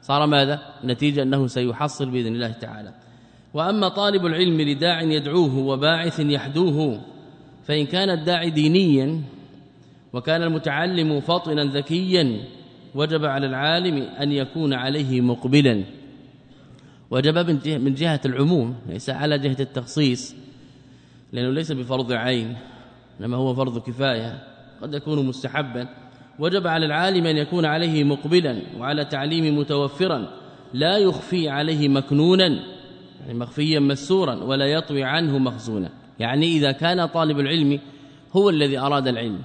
صار ماذا؟ نتيجة أنه سيحصل بإذن الله تعالى. وأما طالب العلم لداع يدعوه وباعث يحدوه فإن كان الداعي دينيا وكان المتعلم فاطنا ذكيا وجب على العالم أن يكون عليه مقبلا. وجب من جهة العموم ليس على جهة التخصيص لأنه ليس بفرض عين إنما هو فرض كفاية قد يكون مستحبا. وجب على العالم أن يكون عليه مقبلا وعلى تعليم متوفرا لا يخفي عليه مكنونا يعني مخفيا مسورا ولا يطوي عنه مخزونا. يعني إذا كان طالب العلم هو الذي أراد العلم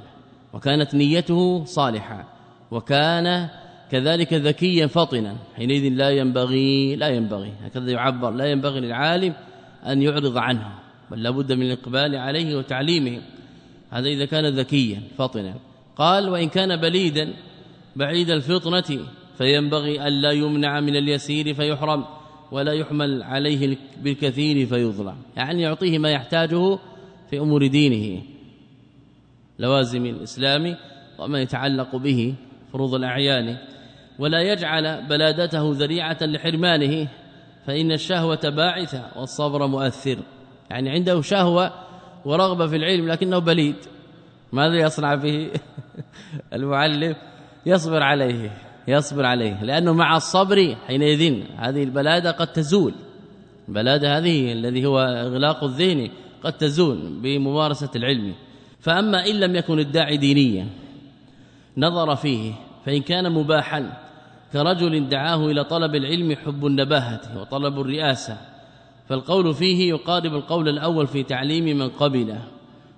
وكانت نيته صالحة وكان كذلك ذكيا فطنا حينئذ لا ينبغي لا ينبغي هكذا يعبر لا ينبغي للعالم أن يعرض عنه بل لابد من الإقبال عليه وتعليمه. هذا إذا كان ذكيا فطنا قال وإن كان بليدا بعيد الفطنة فينبغي ألا يمنع من اليسير فيحرم ولا يحمل عليه بالكثير فيظلم. يعني يعطيه ما يحتاجه في أمور دينه لوازم الإسلام وما يتعلق به فروض الأعيان. ولا يجعل بلادته ذريعة لحرمانه فإن الشهوة باعثة والصبر مؤثر. يعني عنده شهوة ورغبة في العلم لكنه بليد. ماذا يصنع به المعلم يصبر عليه يصبر عليه لأنه مع الصبر حينئذ هذه البلادة قد تزول. البلادة هذه الذي هو إغلاق الذهن قد تزول بممارسة العلم. فأما إن لم يكن الداعي دينيا نظر فيه فإن كان مباحا كرجل دعاه إلى طلب العلم حب النباهة وطلب الرئاسة. فالقول فيه يقارب القول الأول في تعليم من قبله.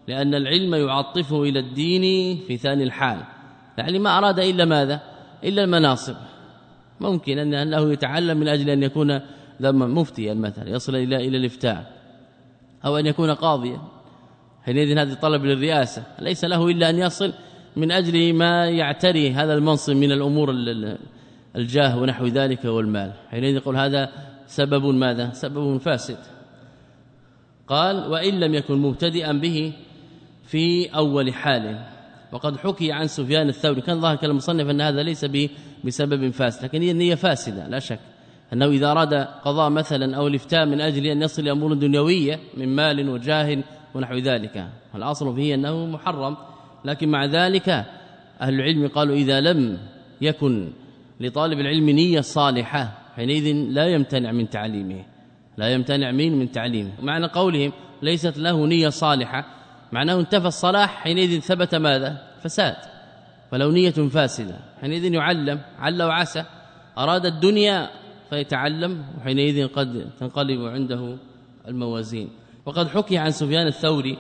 لأن العلم يعطفه إلى الدين في ثاني الحال. يعني ما أراد إلا ماذا؟ إلا المناصب. ممكن أن أنه يتعلم من أجل أن يكون ذما مفتيا مثلا يصل إلى إلى الإفتاء. أو أن يكون قاضيا. حينئذ هذا طلب للرئاسة. ليس له إلا أن يصل من أجل ما يعتري هذا المنصب من الأمور الجاه ونحو ذلك والمال. حينئذ يقول هذا سبب ماذا؟ سبب فاسد. قال وإن لم يكن مبتدئا به في أول حال. وقد حكي عن سفيان الثوري. كان ظاهر كلام المصنف أن هذا ليس بسبب فاسد لكن هي النية فاسدة لا شك. أنه إذا أراد قضاء مثلا أو الإفتاء من أجل أن يصل لأمور دنيوية من مال وجاه ونحو ذلك. الأصل فيه أنه محرم لكن مع ذلك أهل العلم قالوا إذا لم يكن لطالب العلم نية صالحة حينئذ لا يمتنع من تعليمه لا يمتنع من من تعليمه. معنى قولهم ليست له نية صالحة معناه انتفى الصلاح حينئذ ثبت ماذا؟ فساد. فلو نية فاسدة حينئذ يعلم عل وعسى أراد الدنيا فيتعلم وحينئذ قد تنقلب عنده الموازين. وقد حكي عن سفيان الثوري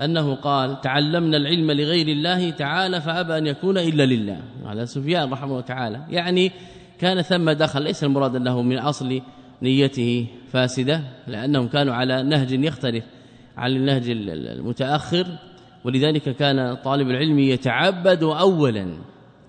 أنه قال تعلمنا العلم لغير الله تعالى فأبى أن يكون إلا لله. هذا سفيان رحمه الله تعالى. يعني كان ثم دخل ليس المراد أنه من أصل نيته فاسدة لأنهم كانوا على نهج يختلف. عن النهج المتأخر ولذلك كان طالب العلم يتعبد اولا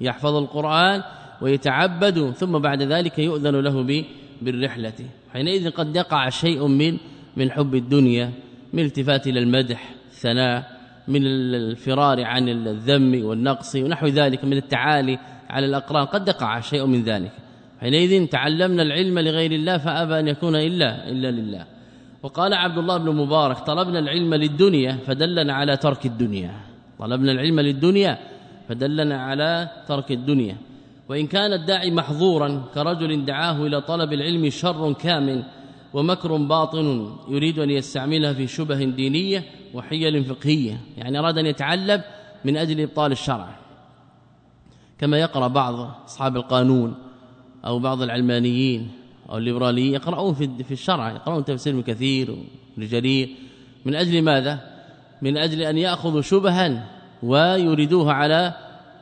يحفظ القرآن ويتعبد ثم بعد ذلك يؤذن له بالرحلة. حينئذ قد يقع شيء من من حب الدنيا من التفات إلى المدح الثناء من الفرار عن الذم والنقص ونحو ذلك من التعالي على الأقران. قد يقع شيء من ذلك. حينئذ تعلمنا العلم لغير الله فأبى أن يكون الا إلا لله. وقال عبد الله بن مبارك طلبنا العلم للدنيا فدلنا على ترك الدنيا. طلبنا العلم للدنيا فدلنا على ترك الدنيا. وإن كان الداعي محظورا كرجل دعاه إلى طلب العلم شر كامل ومكر باطن يريد أن يستعملها في شبه دينية وحيل فقهية يعني أراد أن يتعلم من أجل إبطال الشرع. كما يقرأ بعض أصحاب القانون أو بعض العلمانيين. أو الليبراليين يقرؤون في في الشرع يقرؤون تفسير ابن كثير وجرير من أجل ماذا؟ من أجل أن يأخذوا شبها ويريدوها على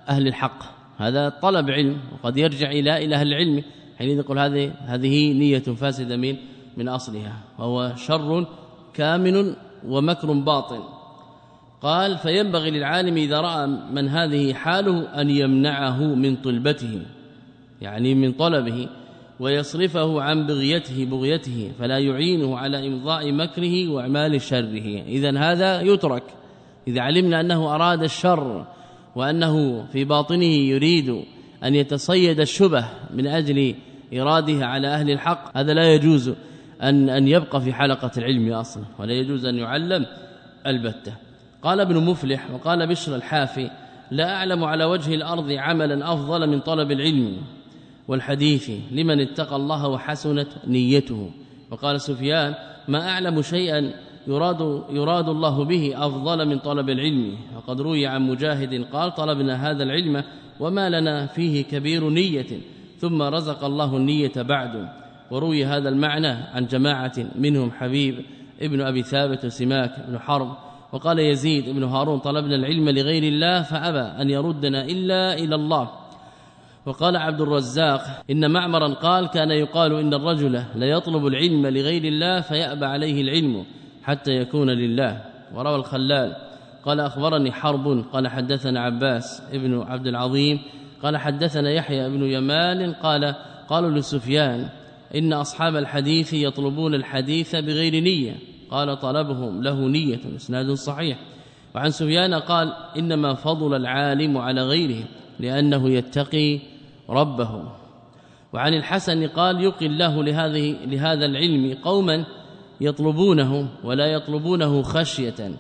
أهل الحق. هذا طلب علم وقد يرجع إلى إلى أهل العلم حين يقول هذه هذه نية فاسدة من من أصلها وهو شر كامن ومكر باطن قال فينبغي للعالم إذا رأى من هذه حاله أن يمنعه من طلبته يعني من طلبه ويصرفه عن بغيته بغيته فلا يعينه على إمضاء مكره وإعمال شره. اذا هذا يترك. إذا علمنا أنه أراد الشر وأنه في باطنه يريد أن يتصيد الشبه من أجل إراده على أهل الحق هذا لا يجوز أن أن يبقى في حلقة العلم أصلا ولا يجوز أن يعلم البتة. قال ابن مفلح وقال بشر الحافي لا أعلم على وجه الأرض عملا أفضل من طلب العلم. والحديث لمن اتقى الله وحسنت نيته. وقال سفيان ما أعلم شيئا يراد يراد الله به أفضل من طلب العلم. وقد روي عن مجاهد قال طلبنا هذا العلم وما لنا فيه كبير نية. ثم رزق الله النية بعد. وروي هذا المعنى عن جماعة منهم حبيب ابن أبي ثابت وسماك بن حرب. وقال يزيد بن هارون طلبنا العلم لغير الله فأبى أن يردنا إلا إلى الله. وقال عبد الرزاق إن معمرا قال كان يقال إن الرجل لا يطلب العلم لغير الله فيأبى عليه العلم حتى يكون لله. وروى الخلال قال أخبرني حرب قال حدثنا عباس ابن عبد العظيم قال حدثنا يحيى بن يمال قال قالوا لسفيان إن أصحاب الحديث يطلبون الحديث بغير نية. قال طلبهم له نية إسناد صحيح. وعن سفيان قال إنما فضل العالم على غيره لأنه يتقي ربه وعن الحسن قال يقي الله لهذه لهذا العلم قوما يطلبونه ولا يطلبونه خشية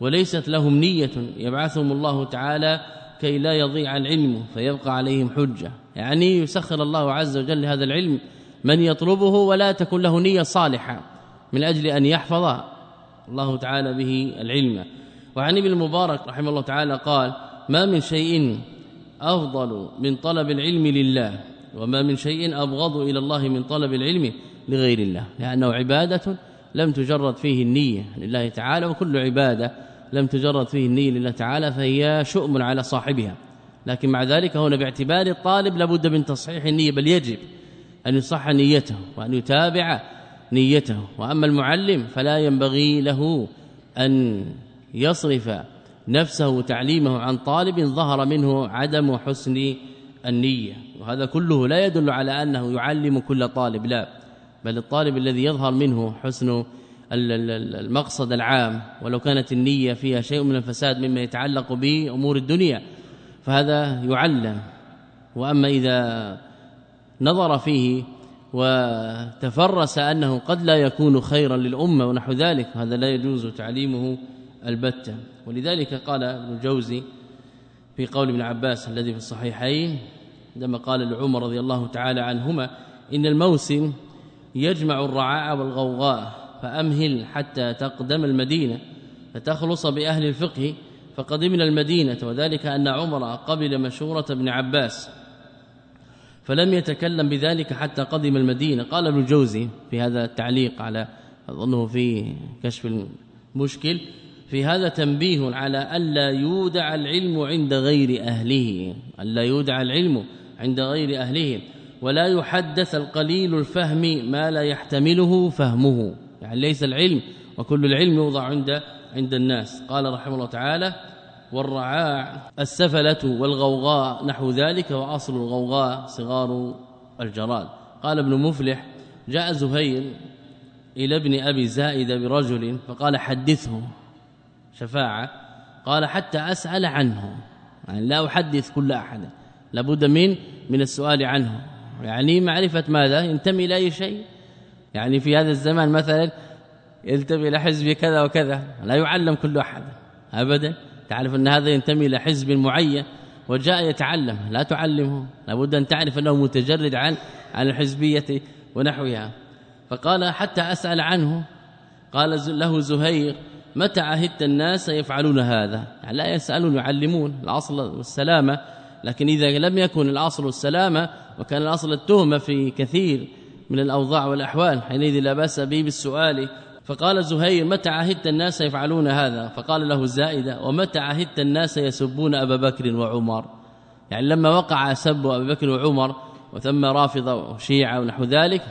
وليست لهم نية. يبعثهم الله تعالى كي لا يضيع العلم فيبقى عليهم حجة. يعني يسخر الله عز وجل هذا العلم من يطلبه ولا تكن له نية صالحة من أجل أن يحفظ الله تعالى به العلم. وعن ابن المبارك رحمه الله تعالى قال ما من شيء أفضل من طلب العلم لله وما من شيء أبغض إلى الله من طلب العلم لغير الله لأنه عبادة لم تجرد فيه النية لله تعالى وكل عبادة لم تجرد فيه النية لله تعالى فهي شؤم على صاحبها. لكن مع ذلك هنا باعتبار الطالب لابد من تصحيح النية بل يجب أن يصح نيته وأن يتابع نيته. وأما المعلم فلا ينبغي له أن يصرف نفسه تعليمه عن طالب ظهر منه عدم حسن النية. وهذا كله لا يدل على أنه يعلم كل طالب لا. بل الطالب الذي يظهر منه حسن المقصد العام ولو كانت النية فيها شيء من الفساد مما يتعلق بأمور الدنيا فهذا يعلم. وأما إذا نظر فيه وتفرس أنه قد لا يكون خيرا للأمة ونحو ذلك هذا لا يجوز تعليمه البتة. ولذلك قال ابن الجوزي في قول ابن عباس الذي في الصحيحين عندما قال لعمر رضي الله تعالى عنهما إن الموسم يجمع الرعاع والغوغاء فأمهل حتى تقدم المدينة فتخلص بأهل الفقه فقدمنا المدينة. وذلك أن عمر قبل مشورة ابن عباس فلم يتكلم بذلك حتى قدم المدينة. قال ابن الجوزي في هذا التعليق على أظنه في كشف المشكل في هذا تنبيه على الا يودع العلم عند غير أهله الا يودع العلم عند غير أهله. ولا يحدث القليل الفهم ما لا يحتمله فهمه. يعني ليس العلم وكل العلم يوضع عند عند الناس. قال رحمه الله تعالى والرعاع السفلة والغوغاء نحو ذلك وأصل الغوغاء صغار الجراد. قال ابن مفلح جاء زهير إلى ابن أبي زائدة برجل فقال حدثه. شفاعة قال حتى أسأل عنه. يعني لا أحدث كل أحد. لابد من من السؤال عنه. يعني معرفة ماذا؟ ينتمي أي شيء. يعني في هذا الزمان مثلا ينتمي إلى حزب كذا وكذا. لا يعلم كل أحد. أبدا. تعرف أن هذا ينتمي إلى حزب معين وجاء يتعلم. لا تعلمه. لابد أن تعرف أنه متجرد عن عن الحزبية ونحوها. فقال حتى أسأل عنه. قال له زهير متى عهدت الناس يفعلون هذا؟ يعني لا يسألون يعلمون الأصل والسلامة لكن إذا لم يكن الأصل السلامة وكان الأصل التهمة في كثير من الأوضاع والأحوال حينئذ لا بأس به بالسؤال. فقال زهير متى عهدت الناس يفعلون هذا؟ فقال له الزائدة ومتى عهدت الناس يسبون أبا بكر وعمر؟ يعني لما وقع سب أبي بكر وعمر وثم رافضة وشيعة ونحو ذلك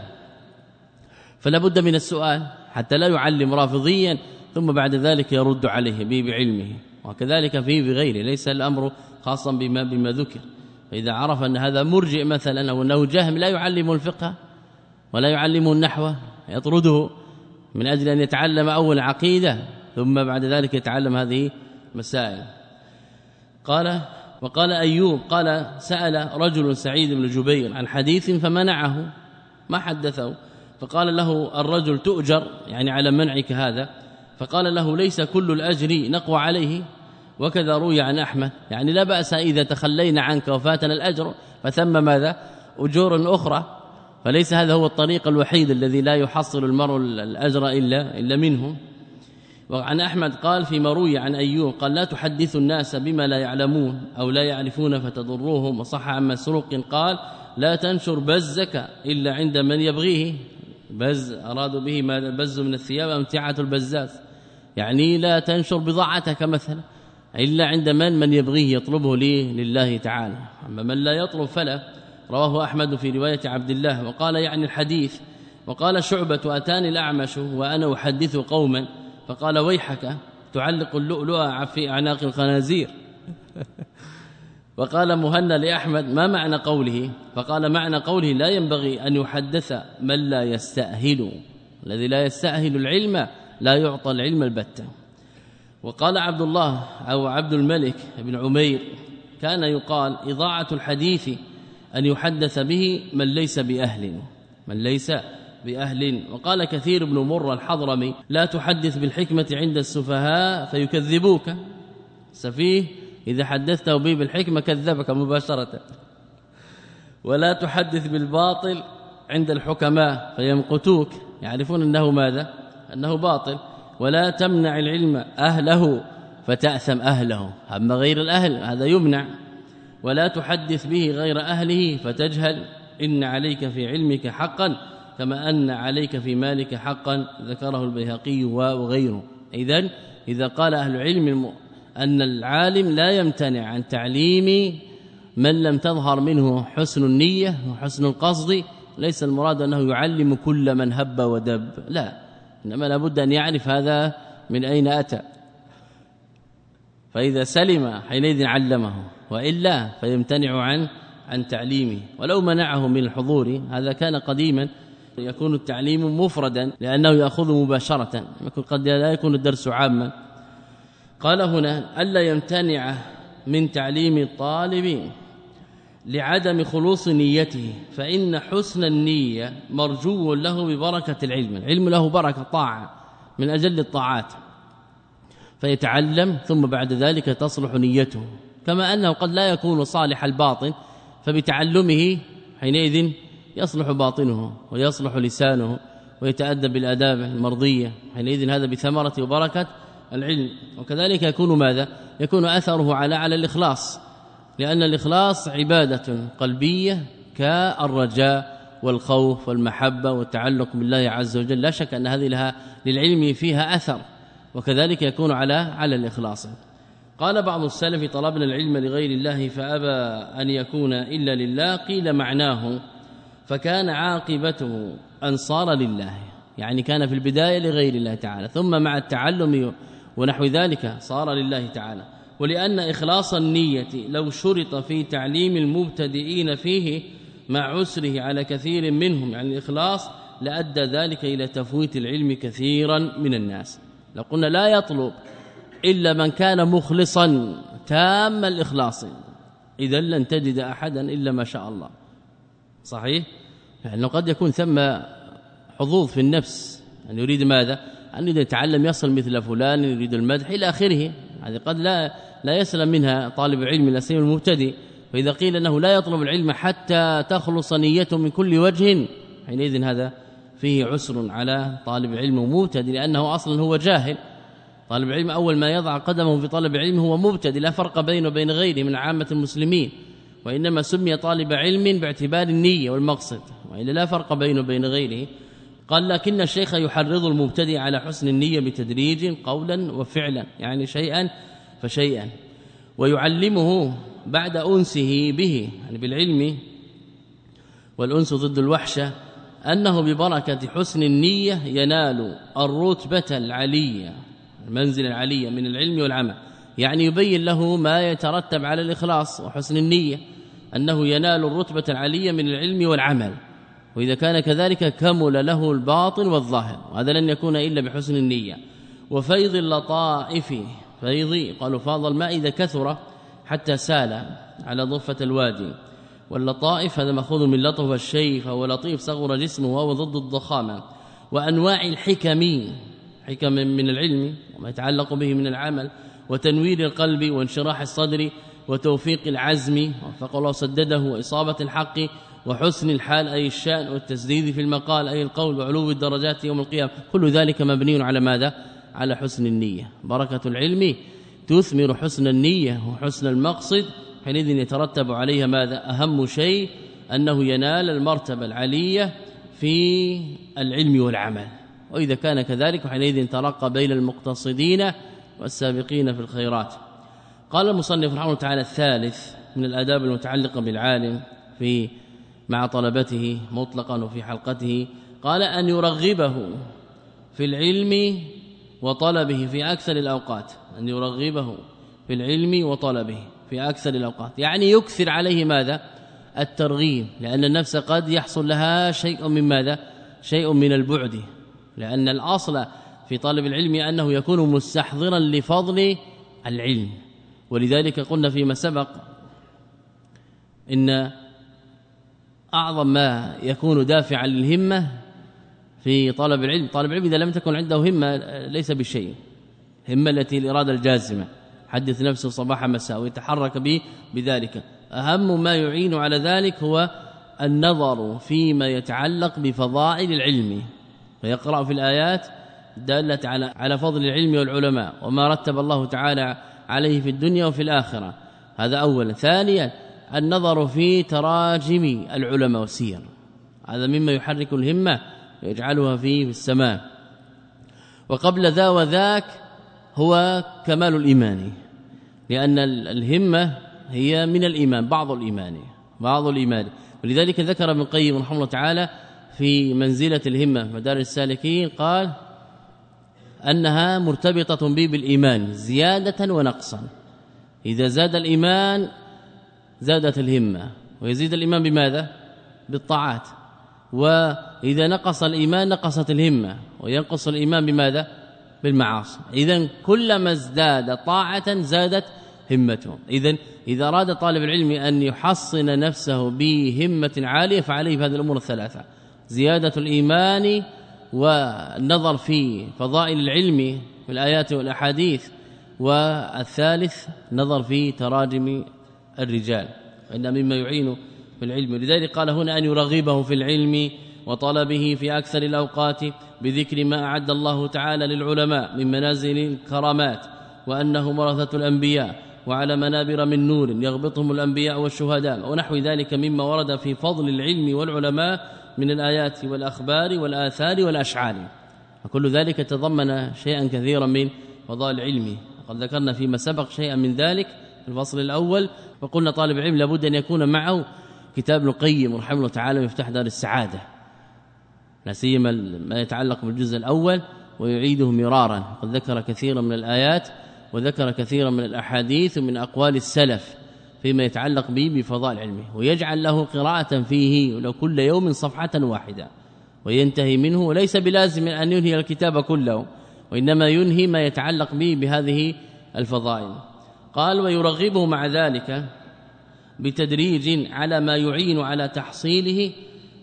فلا بد من السؤال حتى لا يعلم رافضيا ثم بعد ذلك يرد عليه به بعلمه. وكذلك فيه بغيره. ليس الأمر خاصا بما بما ذكر. فإذا عرف أن هذا مرجئ مثلا أو أنه جهم لا يعلم الفقه ولا يعلم النحو. يطرده من أجل أن يتعلم أول عقيدة ثم بعد ذلك يتعلم هذه مسائل. قال وقال أيوب قال سأل رجل سعيد بن جبير عن حديث فمنعه ما حدثه؟ فقال له الرجل تؤجر يعني على منعك هذا. فقال له ليس كل الأجر نقوى عليه. وكذا روي عن أحمد. يعني لا بأس إذا تخلينا عنك وفاتنا الأجر. فثم ماذا؟ أجور أخرى. فليس هذا هو الطريق الوحيد الذي لا يحصل المرء الأجر إلا, إلا منه. وعن أحمد قال فيما روي عن أيوب قال لا تحدث الناس بما لا يعلمون أو لا يعرفون فتضروهم. وصح عن مسروق قال لا تنشر بزك إلا عند من يبغيه. بز أرادوا به ما البز من الثياب أمتعة البزاز يعني لا تنشر بضاعتك مثلا إلا عند من من يبغيه يطلبه لي لله تعالى. أما من لا يطلب فلا. رواه أحمد في رواية عبد الله. وقال يعني الحديث وقال شعبة أتاني الأعمش وأنا أحدث قوما. فقال ويحك تعلق اللؤلؤ في أعناق الخنازير. وقال مهنا لأحمد ما معنى قوله؟ فقال معنى قوله لا ينبغي أن يحدث من لا يستأهل. الذي لا يستأهل العلم لا يعطى العلم البتة. وقال عبد الله أو عبد الملك بن عمير كان يقال إضاعة الحديث أن يحدث به من ليس بأهل من ليس بأهل. وقال كثير بن مر الحضرمي لا تحدث بالحكمة عند السفهاء فيكذبوك. سفيه إذا حدثته به بالحكمة كذبك مباشرة. ولا تحدث بالباطل عند الحكماء فيمقتوك. يعرفون أنه ماذا؟ أنه باطل. ولا تمنع العلم أهله فتأثم أهله. أما غير الأهل هذا يمنع. ولا تحدث به غير أهله فتجهل. إن عليك في علمك حقا كما أن عليك في مالك حقا ذكره البيهقي وغيره. اذا إذا قال أهل العلم أن العالم لا يمتنع عن تعليم من لم تظهر منه حسن النية وحسن القصد ليس المراد أنه يعلم كل من هب ودب. لا. إنما لابد أن يعرف هذا من أين أتى. فإذا سلم حينئذ علمه وإلا فيمتنع عن عن تعليمه. ولو منعه من الحضور هذا كان قديما يكون التعليم مفردا لأنه يأخذ مباشرة قد لا يكون الدرس عاما. قال هنا ألا يمتنع من تعليم الطالب لعدم خلوص نيته فإن حسن النية مرجو له ببركة العلم العلم له بركة طاعة من أجل الطاعات. فيتعلم ثم بعد ذلك تصلح نيته. كما أنه قد لا يكون صالح الباطن فبتعلمه حينئذ يصلح باطنه ويصلح لسانه ويتأدب بالآداب المرضية. حينئذ هذا بثمرة وبركة العلم. وكذلك يكون ماذا؟ يكون أثره على على الإخلاص. لأن الإخلاص عبادة قلبية كالرجاء والخوف والمحبة والتعلق بالله عز وجل. لا شك أن هذه لها للعلم فيها أثر وكذلك يكون على على الإخلاص. قال بعض السلف طلبنا العلم لغير الله فأبى أن يكون إلا لله قيل معناه فكان عاقبته ان صار لله. يعني كان في البداية لغير الله تعالى ثم مع التعلم ونحو ذلك صار لله تعالى. ولأن إخلاص النية لو شرط في تعليم المبتدئين فيه مع عسره على كثير منهم يعني الإخلاص لأدى ذلك إلى تفويت العلم كثيرا من الناس. لو قلنا لا يطلب إلا من كان مخلصا تام الإخلاص اذا لن تجد احدا إلا ما شاء الله. صحيح؟ لأنه قد يكون ثم حظوظ في النفس. ان يريد ماذا؟ أن يريد يتعلم يصل مثل فلان يريد المدح إلى آخره. هذه قد لا لا يسلم منها طالب العلم لا سيما المبتدئ فإذا قيل أنه لا يطلب العلم حتى تخلص نيته من كل وجه حينئذ هذا فيه عسر على طالب العلم ومبتدئ لأنه أصلا هو جاهل. طالب العلم أول ما يضع قدمه في طلب العلم هو مبتدئ لا فرق بينه وبين غيره من عامة المسلمين وإنما سمي طالب علم باعتبار النية والمقصد وإلا لا فرق بينه وبين غيره. قال لكن الشيخ يحرض المبتدئ على حسن النية بتدريج قولا وفعلا يعني شيئا فشيئا ويعلمه بعد أنسه به يعني بالعلم والأنس ضد الوحشة أنه ببركة حسن النية ينال الرتبة العلية المنزل العلية من العلم والعمل. يعني يبين له ما يترتب على الإخلاص وحسن النية أنه ينال الرتبة العلية من العلم والعمل. وإذا كان كذلك كمل له الباطن والظاهر وهذا لن يكون إلا بحسن النية. وفيض اللطائف فيض قالوا فاض الماء إذا كثر حتى سال على ضفة الوادي. واللطائف هذا مأخوذ من لطف الشيء فهو لطيف صغر جسمه وهو ضد الضخامة. وأنواع الحكم حكم من العلم وما يتعلق به من العمل وتنوير القلب وانشراح الصدر وتوفيق العزم وفق الله سدده وإصابة الحق وحسن الحال أي الشأن والتسديد في المقال أي القول وعلو الدرجات يوم القيامة. كل ذلك مبني على ماذا؟ على حسن النية. بركة العلم تثمر حسن النية وحسن المقصد حينئذ يترتب عليها ماذا؟ أهم شيء أنه ينال المرتبة العلية في العلم والعمل. وإذا كان كذلك حينئذ ترقى بين المقتصدين والسابقين في الخيرات. قال المصنف رحمه الله تعالى الثالث من الآداب المتعلقة بالعالم في مع طلبته مطلقا وفي حلقته قال أن يرغبه في العلم وطلبه في أكثر الأوقات أن يرغبه في العلم وطلبه في أكثر الأوقات. يعني يكثر عليه ماذا؟ الترغيب لأن النفس قد يحصل لها شيء من ماذا؟ شيء من البعد. لأن الأصل في طالب العلم أنه يكون مستحضرا لفضل العلم. ولذلك قلنا فيما سبق إن أعظم ما يكون دافعا للهمة في طلب العلم. طالب العلم إذا لم تكن عنده همة ليس بشيء. همة التي الإرادة الجازمة. حدث نفسه صباح مساء ويتحرك به بذلك. أهم ما يعين على ذلك هو النظر فيما يتعلق بفضائل العلم. فيقرأ في الآيات دالة على على فضل العلم والعلماء. وما رتب الله تعالى عليه في الدنيا وفي الآخرة. هذا اولا. ثانيا النظر في تراجم العلماء والسير. هذا مما يحرك الهمة ويجعلها في السماء. وقبل ذا وذاك هو كمال الإيمان لأن الهمة هي من الإيمان بعض الإيمان بعض الإيمان. ولذلك ذكر ابن القيم رحمه الله تعالى في منزلة الهمة مدارس السالكين قال أنها مرتبطة به بالإيمان زيادة ونقصا. إذا زاد الإيمان زادت الهمة. ويزيد الإيمان بماذا؟ بالطاعات. وإذا نقص الإيمان نقصت الهمة. وينقص الإيمان بماذا؟ بالمعاصي. إذا كلما ازداد طاعة زادت همته. إذا إذا أراد طالب العلم أن يحصن نفسه بهمة عالية فعليه بهذه الأمور الثلاثة. زيادة الإيمان والنظر في فضائل العلم في الايات والأحاديث. والثالث نظر في تراجم الرجال وان مما يعين في العلم. لذلك قال هنا أن يرغبه في العلم وطلبه في أكثر الأوقات بذكر ما أعد الله تعالى للعلماء من منازل الكرامات وانهم ورثة الأنبياء وعلى منابر من نور يغبطهم الأنبياء والشهداء ونحو ذلك مما ورد في فضل العلم والعلماء من الآيات والأخبار والآثار والأشعار. وكل ذلك تضمن شيئا كثيرا من فضائل العلم. وقد ذكرنا فيما سبق شيئا من ذلك الفصل الأول وقلنا طالب العلم لابد أن يكون معه كتاب القيم رحمه الله تعالى مفتاح دار السعادة. لا سيما ما يتعلق بالجزء الأول ويعيده مرارا. قد ذكر كثيرا من الآيات وذكر كثيرا من الأحاديث ومن أقوال السلف فيما يتعلق به بفضائل علمه. ويجعل له قراءة فيه ولو كل يوم صفحة واحدة. وينتهي منه وليس بلازم أن ينهي الكتاب كله وإنما ينهي ما يتعلق به بهذه الفضائل. قال ويرغبه مع ذلك بتدريج على ما يعين على تحصيله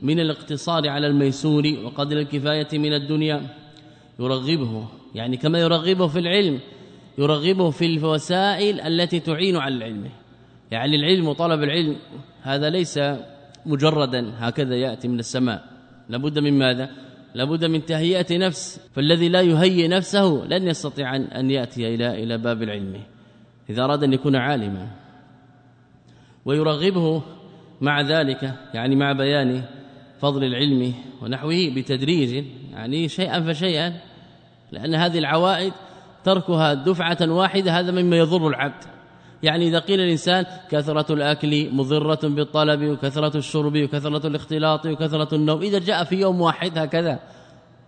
من الاقتصار على الميسور وقدر الكفاية من الدنيا. يرغبه يعني كما يرغبه في العلم يرغبه في الوسائل التي تعين على العلم. يعني العلم وطلب العلم هذا ليس مجردا هكذا يأتي من السماء. لابد من ماذا؟ لابد من تهيئة نفس فالذي لا يهيئ نفسه لن يستطيع أن يأتي إلى إلى باب العلم. إذا أراد أن يكون عالما. ويرغبه مع ذلك يعني مع بيان فضل العلم ونحوه بتدريج يعني شيئا فشيئا لأن هذه العوائد تركها دفعة واحدة هذا مما يضر العبد. يعني إذا قيل الإنسان كثرة الأكل مضرة بالطلب وكثرة الشرب وكثرة الاختلاط وكثرة النوم إذا جاء في يوم واحد هكذا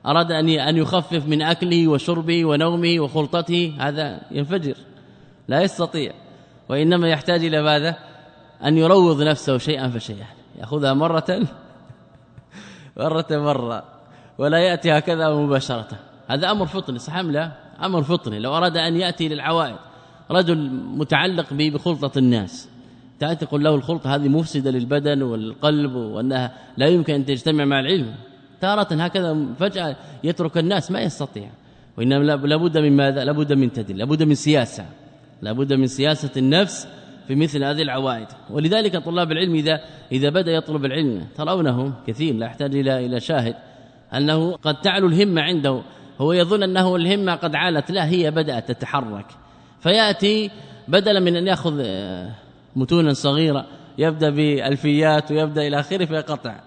أراد أن أن يخفف من أكله وشربه ونومه وخلطته هذا ينفجر. لا يستطيع وإنما يحتاج إلى ماذا؟ أن يروض نفسه شيئا فشيئا يأخذها مرة مرة مرة ولا يأتي هكذا مباشرة. هذا أمر فطري صح لا؟ أمر فطري لو أراد أن يأتي للعوائد رجل متعلق بخلطة الناس تاتي تقول له الخلطة هذه مفسدة للبدن والقلب وأنها لا يمكن أن تجتمع مع العلم. تارة هكذا فجأة يترك الناس ما يستطيع. وإنما لابد من ماذا؟ لابد من تدل لابد من سياسة. لابد من سياسة النفس في مثل هذه العوائد. ولذلك طلاب العلم اذا إذا بدأ يطلب العلم ترونه كثير لا يحتاج إلى إلى شاهد أنه قد تعلو الهمة عنده. هو يظن أنه الهمة قد عالت لا هي بدأت تتحرك. فيأتي بدلا من أن يأخذ آه، متونا صغيره يبدأ بألفيات ويبدأ إلى آخره فيقطع.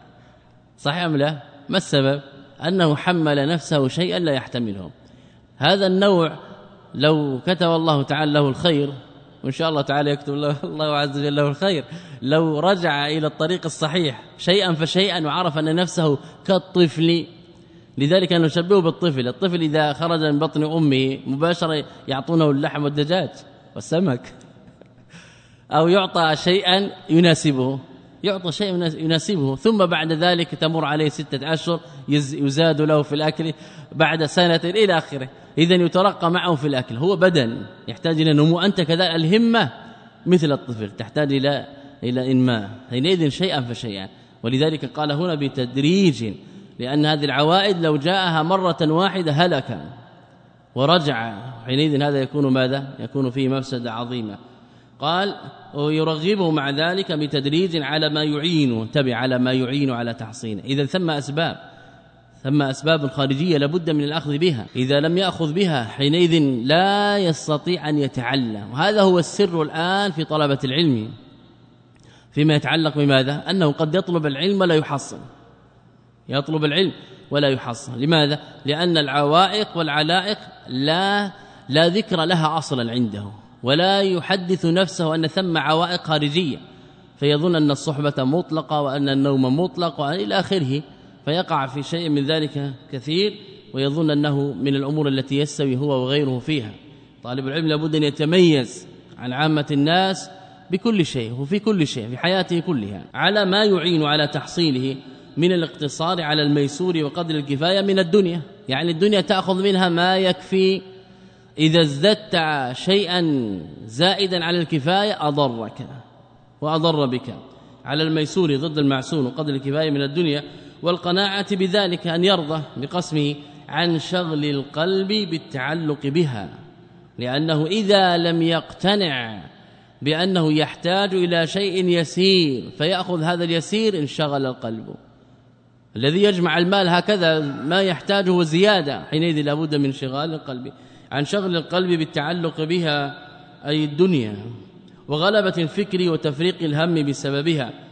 صحيح أم لا؟ ما السبب؟ أنه حمل نفسه شيئا لا يحتمله. هذا النوع لو كتب الله تعالى له الخير وإن شاء الله تعالى يكتب له الله عز وجل له الخير. لو رجع إلى الطريق الصحيح شيئا فشيئا وعرف أن نفسه كالطفل لذلك نشبهه بالطفل. الطفل إذا خرج من بطن أمه مباشرة يعطونه اللحم والدجاج والسمك أو يعطى شيئا يناسبه. يعطى شيء يناسبه. ثم بعد ذلك تمر عليه ستة أشهر يزاد له في الأكل بعد سنة إلى آخره. إذا يترقى معه في الأكل. هو بدن. يحتاج إلى نمو. أنت كذلك الهمة مثل الطفل. تحتاج إلى إلى إنماء. حينئذ شيئا فشيئا. ولذلك قال هنا بتدريج. لأن هذه العوائد لو جاءها مرة واحدة هلك ورجع. حينئذ هذا يكون ماذا؟ يكون فيه مفسدة عظيمة. قال ويرغبه مع ذلك بتدريج على ما يعين. تبع على ما يعين على تحصينه. اذا ثم أسباب. ثم أسباب خارجية لابد من الأخذ بها. إذا لم يأخذ بها حينئذ لا يستطيع أن يتعلم. وهذا هو السر الآن في طلبة العلم. فيما يتعلق بماذا؟ أنه قد يطلب العلم لا يحصل. يطلب العلم ولا يحصل. لماذا؟ لأن العوائق والعلائق لا لا ذكر لها أصلا عنده. ولا يحدث نفسه أن ثم عوائق خارجية. فيظن أن الصحبة مطلقة وأن النوم مطلق وإلى آخره. فيقع في شيء من ذلك كثير ويظن أنه من الأمور التي يستوي هو وغيره فيها. طالب العلم لابد أن يتميز عن عامة الناس بكل شيء وفي كل شيء في حياته كلها على ما يعين على تحصيله من الاقتصار على الميسور وقدر الكفاية من الدنيا. يعني الدنيا تأخذ منها ما يكفي. إذا ازددت شيئا زائدا على الكفاية أضرك وأضر بك. على الميسور ضد المعسون وقدر الكفاية من الدنيا والقناعة بذلك أن يرضى بقسمه عن شغل القلب بالتعلق بها لأنه إذا لم يقتنع بأنه يحتاج إلى شيء يسير فيأخذ هذا اليسير انشغل القلب. الذي يجمع المال هكذا ما يحتاجه زيادة حينئذ لابد من شغال القلب عن شغل القلب بالتعلق بها أي الدنيا وغلبة الفكر وتفريق الهم بسببها.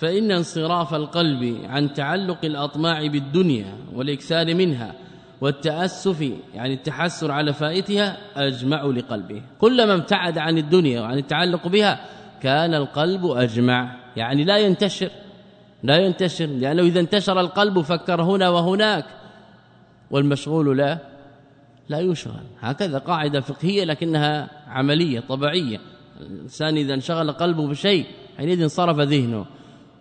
فإن انصراف القلب عن تعلق الأطماع بالدنيا والإكثار منها والتأسف يعني التحسر على فائتها أجمع لقلبه. كلما ابتعد عن الدنيا وعن التعلق بها كان القلب أجمع يعني لا ينتشر. لا ينتشر لأنه إذا انتشر القلب فكر هنا وهناك. والمشغول لا لا يشغل. هكذا قاعدة فقهية لكنها عملية طبيعية. الإنسان إذا انشغل قلبه بشيء حينئذ انصرف ذهنه.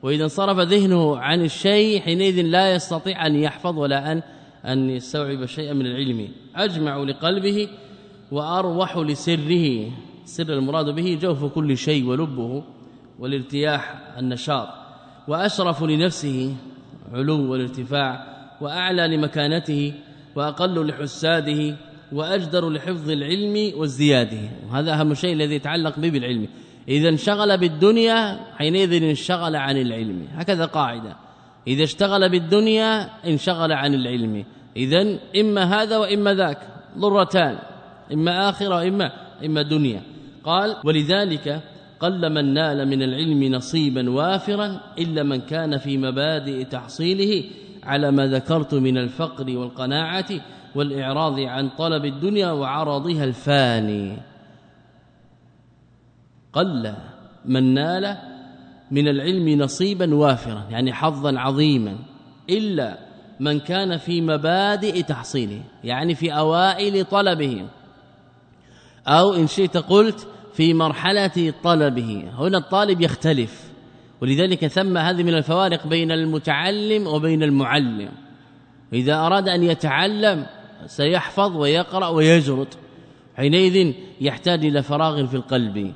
وإذا انصرف ذهنه عن الشيء حينئذ لا يستطيع أن يحفظ ولا أن أن يستوعب شيئا من العلم. أجمع لقلبه وأروح لسره. سر المراد به جوف كل شيء ولبه والارتياح النشاط. وأشرف لنفسه علو والارتفاع. وأعلى لمكانته. وأقل لحساده. وأجدر لحفظ العلم وازدياده. وهذا أهم شيء الذي يتعلق به بالعلم. إذا انشغل بالدنيا حينئذ انشغل عن العلم. هكذا قاعدة. إذا اشتغل بالدنيا انشغل عن العلم. إذا إما هذا وإما ذاك ضرتان إما آخرة وإما إما دنيا. قال ولذلك قل من نال من العلم نصيبا وافرا إلا من كان في مبادئ تحصيله على ما ذكرت من الفقر والقناعة والإعراض عن طلب الدنيا وعرضها الفاني. قل من نال من العلم نصيبا وافرا يعني حظا عظيما إلا من كان في مبادئ تحصيله يعني في أوائل طلبه. أو إن شئت قلت في مرحلة طلبه. هنا الطالب يختلف ولذلك ثم هذه من الفوارق بين المتعلم وبين المعلم. إذا أراد أن يتعلم سيحفظ ويقرأ ويجرد حينئذ يحتاج إلى فراغ في القلب.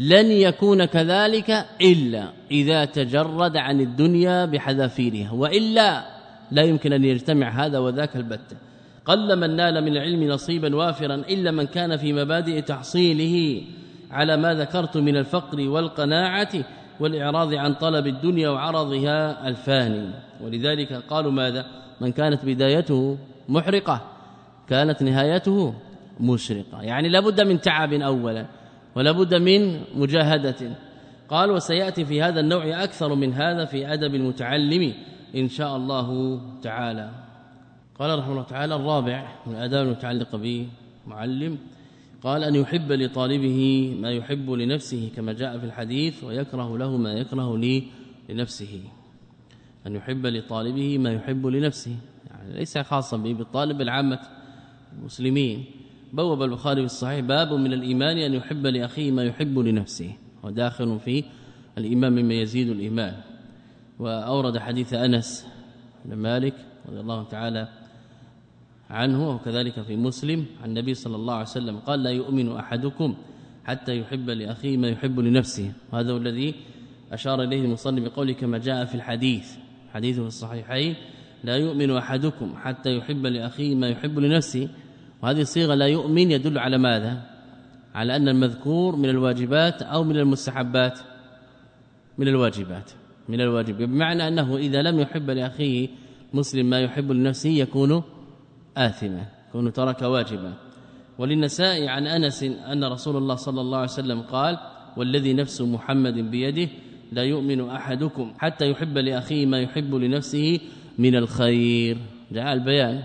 لن يكون كذلك إلا إذا تجرد عن الدنيا بحذافيرها وإلا لا يمكن أن يجتمع هذا وذاك البتة قل من نال من العلم نصيبا وافرا إلا من كان في مبادئ تحصيله على ما ذكرت من الفقر والقناعة والإعراض عن طلب الدنيا وعرضها الفاني. ولذلك قالوا ماذا؟ من كانت بدايته محرقة كانت نهايته مشرقة يعني لابد من تعب أولا. ولابد من مجاهدة. قال وسيأتي في هذا النوع أكثر من هذا في أدب المتعلم إن شاء الله تعالى. قال رحمه الله تعالى الرابع من الآداب المتعلقة به معلم قال أن يحب لطالبه ما يحب لنفسه كما جاء في الحديث ويكره له ما يكره لي لنفسه. أن يحب لطالبه ما يحب لنفسه. يعني ليس خاصا به بالطالب العامة المسلمين. بوب البخاري في الصحيح باب من الإيمان أن يحب لأخيه ما يحب لنفسه. وداخل في الإيمان مما يزيد الإيمان. وأورد حديث أنس بن مالك رضي الله تعالى عنه وكذلك في مسلم عن النبي صلى الله عليه وسلم قال لا يؤمن أحدكم حتى يحب لأخيه ما يحب لنفسه. وهذا الذي أشار إليه المصنف بقوله كما جاء في الحديث. حديث في الصحيحين لا يؤمن أحدكم حتى يحب لأخيه ما يحب لنفسه. وهذه الصيغه لا يؤمن يدل على ماذا؟ على أن المذكور من الواجبات أو من المستحبات. من الواجبات من الواجب. بمعنى أنه إذا لم يحب لأخيه مسلم ما يحب لنفسه يكون آثما يكون ترك واجبا. وللنساء عن أنس أن رسول الله صلى الله عليه وسلم قال والذي نفس محمد بيده لا يؤمن أحدكم حتى يحب لأخيه ما يحب لنفسه من الخير. جاء البيان.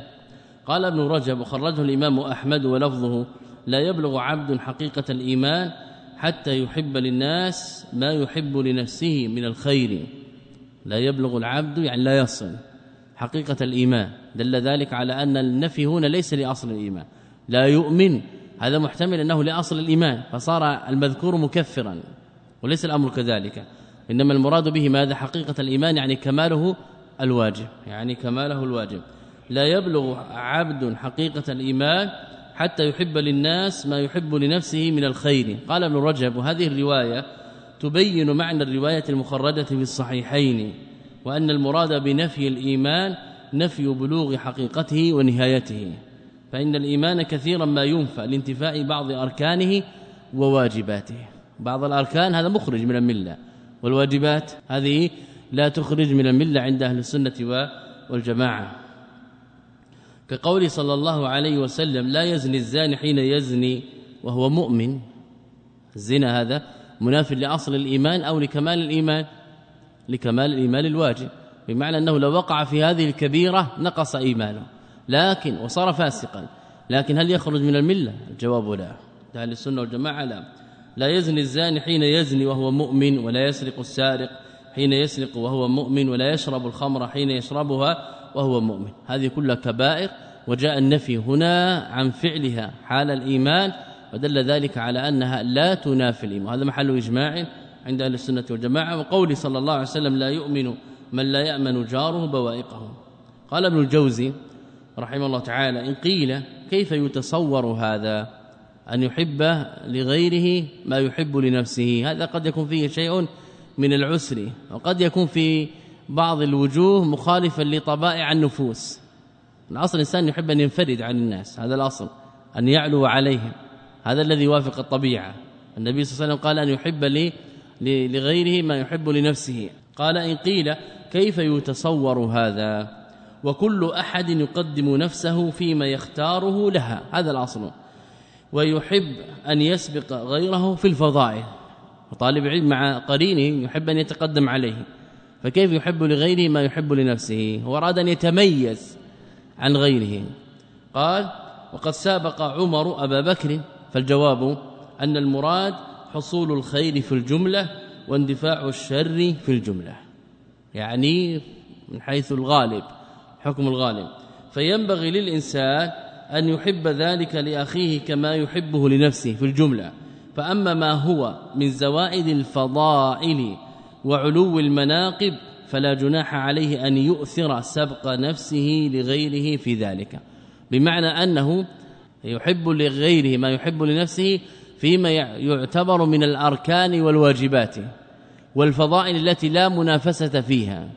قال ابن رجب وخرجه الإمام أحمد ولفظه لا يبلغ عبد حقيقة الإيمان حتى يحب للناس ما يحب لنفسه من الخير لا يبلغ العبد يعني لا يصل حقيقة الإيمان. دل ذلك على أن النفي هنا ليس لأصل الإيمان. لا يؤمن هذا محتمل أنه لأصل الإيمان فصار المذكور مكفرا وليس الأمر كذلك. إنما المراد به ماذا؟ حقيقة الإيمان يعني كماله الواجب يعني كماله الواجب. لا يبلغ عبد حقيقة الإيمان حتى يحب للناس ما يحب لنفسه من الخير. قال ابن رجب وهذه الرواية تبين معنى الرواية المخرجة في الصحيحين وأن المراد بنفي الإيمان نفي بلوغ حقيقته ونهايته. فإن الإيمان كثيرا ما ينفى لانتفاء بعض أركانه وواجباته. بعض الأركان هذا مخرج من الملة والواجبات هذه لا تخرج من الملة عند أهل السنة والجماعة. كقول صلى الله عليه وسلم لا يزني الزاني حين يزني وهو مؤمن. الزنا هذا مناف لأصل الإيمان أو لكمال الإيمان لكمال الإيمان الواجب بمعنى أنه لو وقع في هذه الكبيرة نقص إيمانه. لكن وصار فاسقا. لكن هل يخرج من الملة؟ الجواب لا. أهل السنة والجماعة لا. لا يزني الزاني حين يزني وهو مؤمن ولا يسرق السارق حين يسرق وهو مؤمن ولا يشرب الخمر حين يشربها وهو مؤمن. هذه كلها كبائر وجاء النفي هنا عن فعلها حال الإيمان ودل ذلك على أنها لا تنافي الإيمان. هذا محل إجماع عند أهل السنة والجماعة وقول صلى الله عليه وسلم لا يؤمن من لا يأمن جاره بوائقه قال ابن الجوزي رحمه الله تعالى إن قيل كيف يتصور هذا؟ أن يحب لغيره ما يحب لنفسه. هذا قد يكون فيه شيء من العسر وقد يكون في بعض الوجوه مخالفا لطبائع النفوس. الأصل الإنسان يحب أن ينفرد عن الناس هذا الأصل أن يعلو عليهم. هذا الذي يوافق الطبيعة. النبي صلى الله عليه وسلم قال أن يحب لي لغيره ما يحب لنفسه. قال إن قيل كيف يتصور هذا؟ وكل أحد يقدم نفسه فيما يختاره لها. هذا الأصل. ويحب أن يسبق غيره في الفضائل. وطالب العلم مع قرينه يحب أن يتقدم عليه. فكيف يحب لغيره ما يحب لنفسه؟ هو أراد أن يتميز عن غيره. قال وقد سابق عمر أبا بكر فالجواب أن المراد حصول الخير في الجملة واندفاع الشر في الجملة يعني من حيث الغالب حكم الغالب. فينبغي للإنسان أن يحب ذلك لأخيه كما يحبه لنفسه في الجملة. فأما ما هو من زوائد الفضائل وعلو المناقب فلا جناح عليه أن يؤثر سبق نفسه لغيره في ذلك. بمعنى أنه يحب لغيره ما يحب لنفسه فيما يعتبر من الأركان والواجبات والفضائل التي لا منافسة فيها.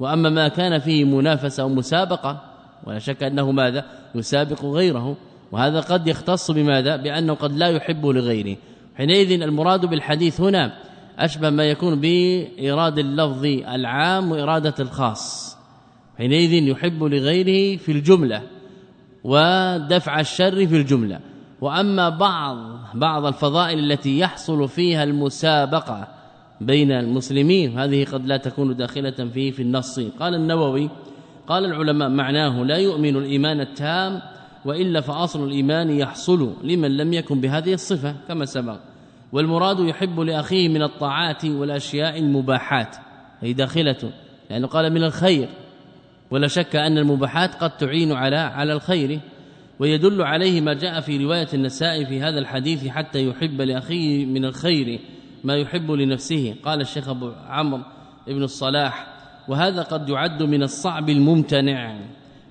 وأما ما كان فيه منافسة ومسابقة ولا شك أنه ماذا؟ يسابق غيره. وهذا قد يختص بماذا؟ بأنه قد لا يحب لغيره. حينئذ المراد بالحديث هنا أشبه ما يكون بإراد اللفظ العام وإرادة الخاص حينئذ يحب لغيره في الجملة ودفع الشر في الجملة. وأما بعض بعض الفضائل التي يحصل فيها المسابقة بين المسلمين هذه قد لا تكون داخلة فيه في النص. قال النووي قال العلماء معناه لا يؤمن الإيمان التام وإلا فأصل الإيمان يحصل لمن لم يكن بهذه الصفة كما سبق. والمراد يحب لأخيه من الطاعات والأشياء المباحات هي داخلة لأنه قال من الخير. ولا شك أن المباحات قد تعين على على الخير ويدل عليه ما جاء في رواية النساء في هذا الحديث حتى يحب لأخيه من الخير ما يحب لنفسه. قال الشيخ أبو عمرو ابن الصلاح وهذا قد يعد من الصعب الممتنع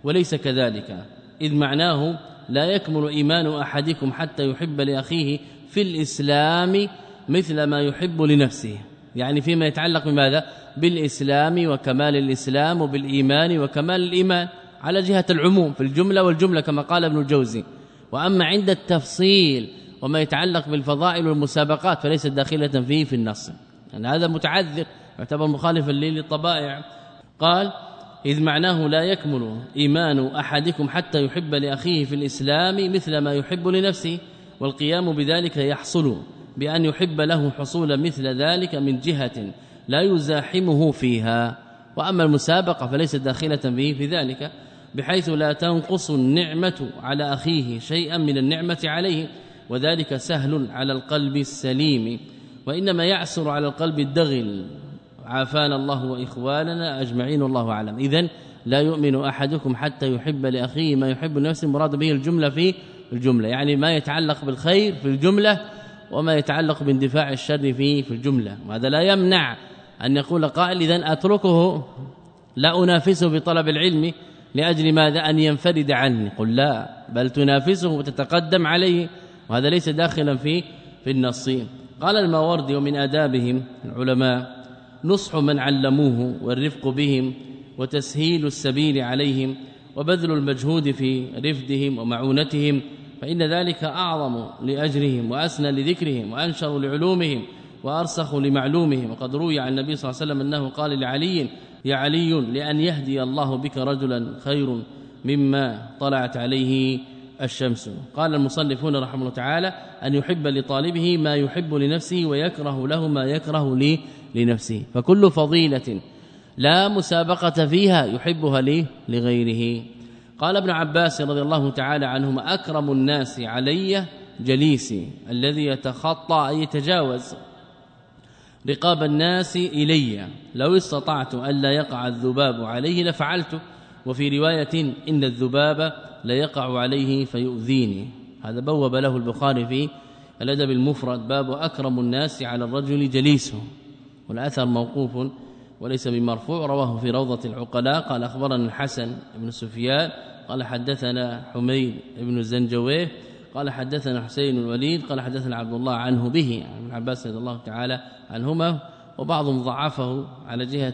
وليس كذلك. إذ معناه لا يكمل إيمان أحدكم حتى يحب لأخيه في الإسلام مثل ما يحب لنفسه. يعني فيما يتعلق بماذا؟ بالإسلام وكمال الإسلام وبالإيمان وكمال الإيمان على جهة العموم في الجملة والجملة كما قال ابن الجوزي. وأما عند التفصيل وما يتعلق بالفضائل والمسابقات فليست داخلة فيه في النص. يعني هذا متعذر يعتبر مخالفا للطبائع. قال إذ معناه لا يكمل إيمان أحدكم حتى يحب لأخيه في الإسلام مثل ما يحب لنفسه. والقيام بذلك يحصل بأن يحب له حصول مثل ذلك من جهة لا يزاحمه فيها. وأما المسابقة فليست داخلة به في ذلك بحيث لا تنقص النعمة على أخيه شيئا من النعمة عليه وذلك سهل على القلب السليم. وإنما يعسر على القلب الدغل. عافانا الله وإخواننا أجمعين والله أعلم. اذا لا يؤمن أحدكم حتى يحب لأخيه ما يحب لنفسه. مراد به الجملة في الجملة. يعني ما يتعلق بالخير في الجملة وما يتعلق باندفاع الشر فيه في الجملة. وهذا لا يمنع أن يقول قائل اذا أتركه لا أنافسه بطلب العلم لأجل ماذا؟ أن ينفرد عني. قل لا بل تنافسه وتتقدم عليه. وهذا ليس داخلا في في النص. قال الماوردي ومن آدابهم العلماء نصح من علموه والرفق بهم وتسهيل السبيل عليهم وبذل المجهود في رفدهم ومعونتهم فإن ذلك أعظم لأجرهم وأسنى لذكرهم وأنشر لعلومهم وأرسخ لمعلومهم. وقد روي عن النبي صلى الله عليه وسلم أنه قال لعلي يا علي لأن يهدي الله بك رجلا خير مما طلعت عليه الشمس. قال المصنفون رحمه الله تعالى أن يحب لطالبه ما يحب لنفسه ويكره له ما يكره لنفسه. فكل فضيلة لا مسابقة فيها يحبها لي لغيره. قال ابن عباس رضي الله تعالى عنهما أكرم الناس علي جليسي الذي يتخطى أي يتجاوز رقاب الناس إلي. لو استطعت ألا يقع الذباب عليه لفعلت وفي رواية إن الذباب لا يقع عليه فيؤذيني. هذا بوب له البخاري في الأدب المفرد باب أكرم الناس على الرجل جليسه. والأثر موقوف وليس بمرفوع رواه في روضة العقلاء. قال أخبرنا الحسن بن سفيان قال حدثنا حميد بن الزنجويه قال حدثنا حسين الوليد قال حدثنا عبد الله عنه به عن ابن عباس رضي الله تعالى عنهما وبعضهم ضعفه على جهة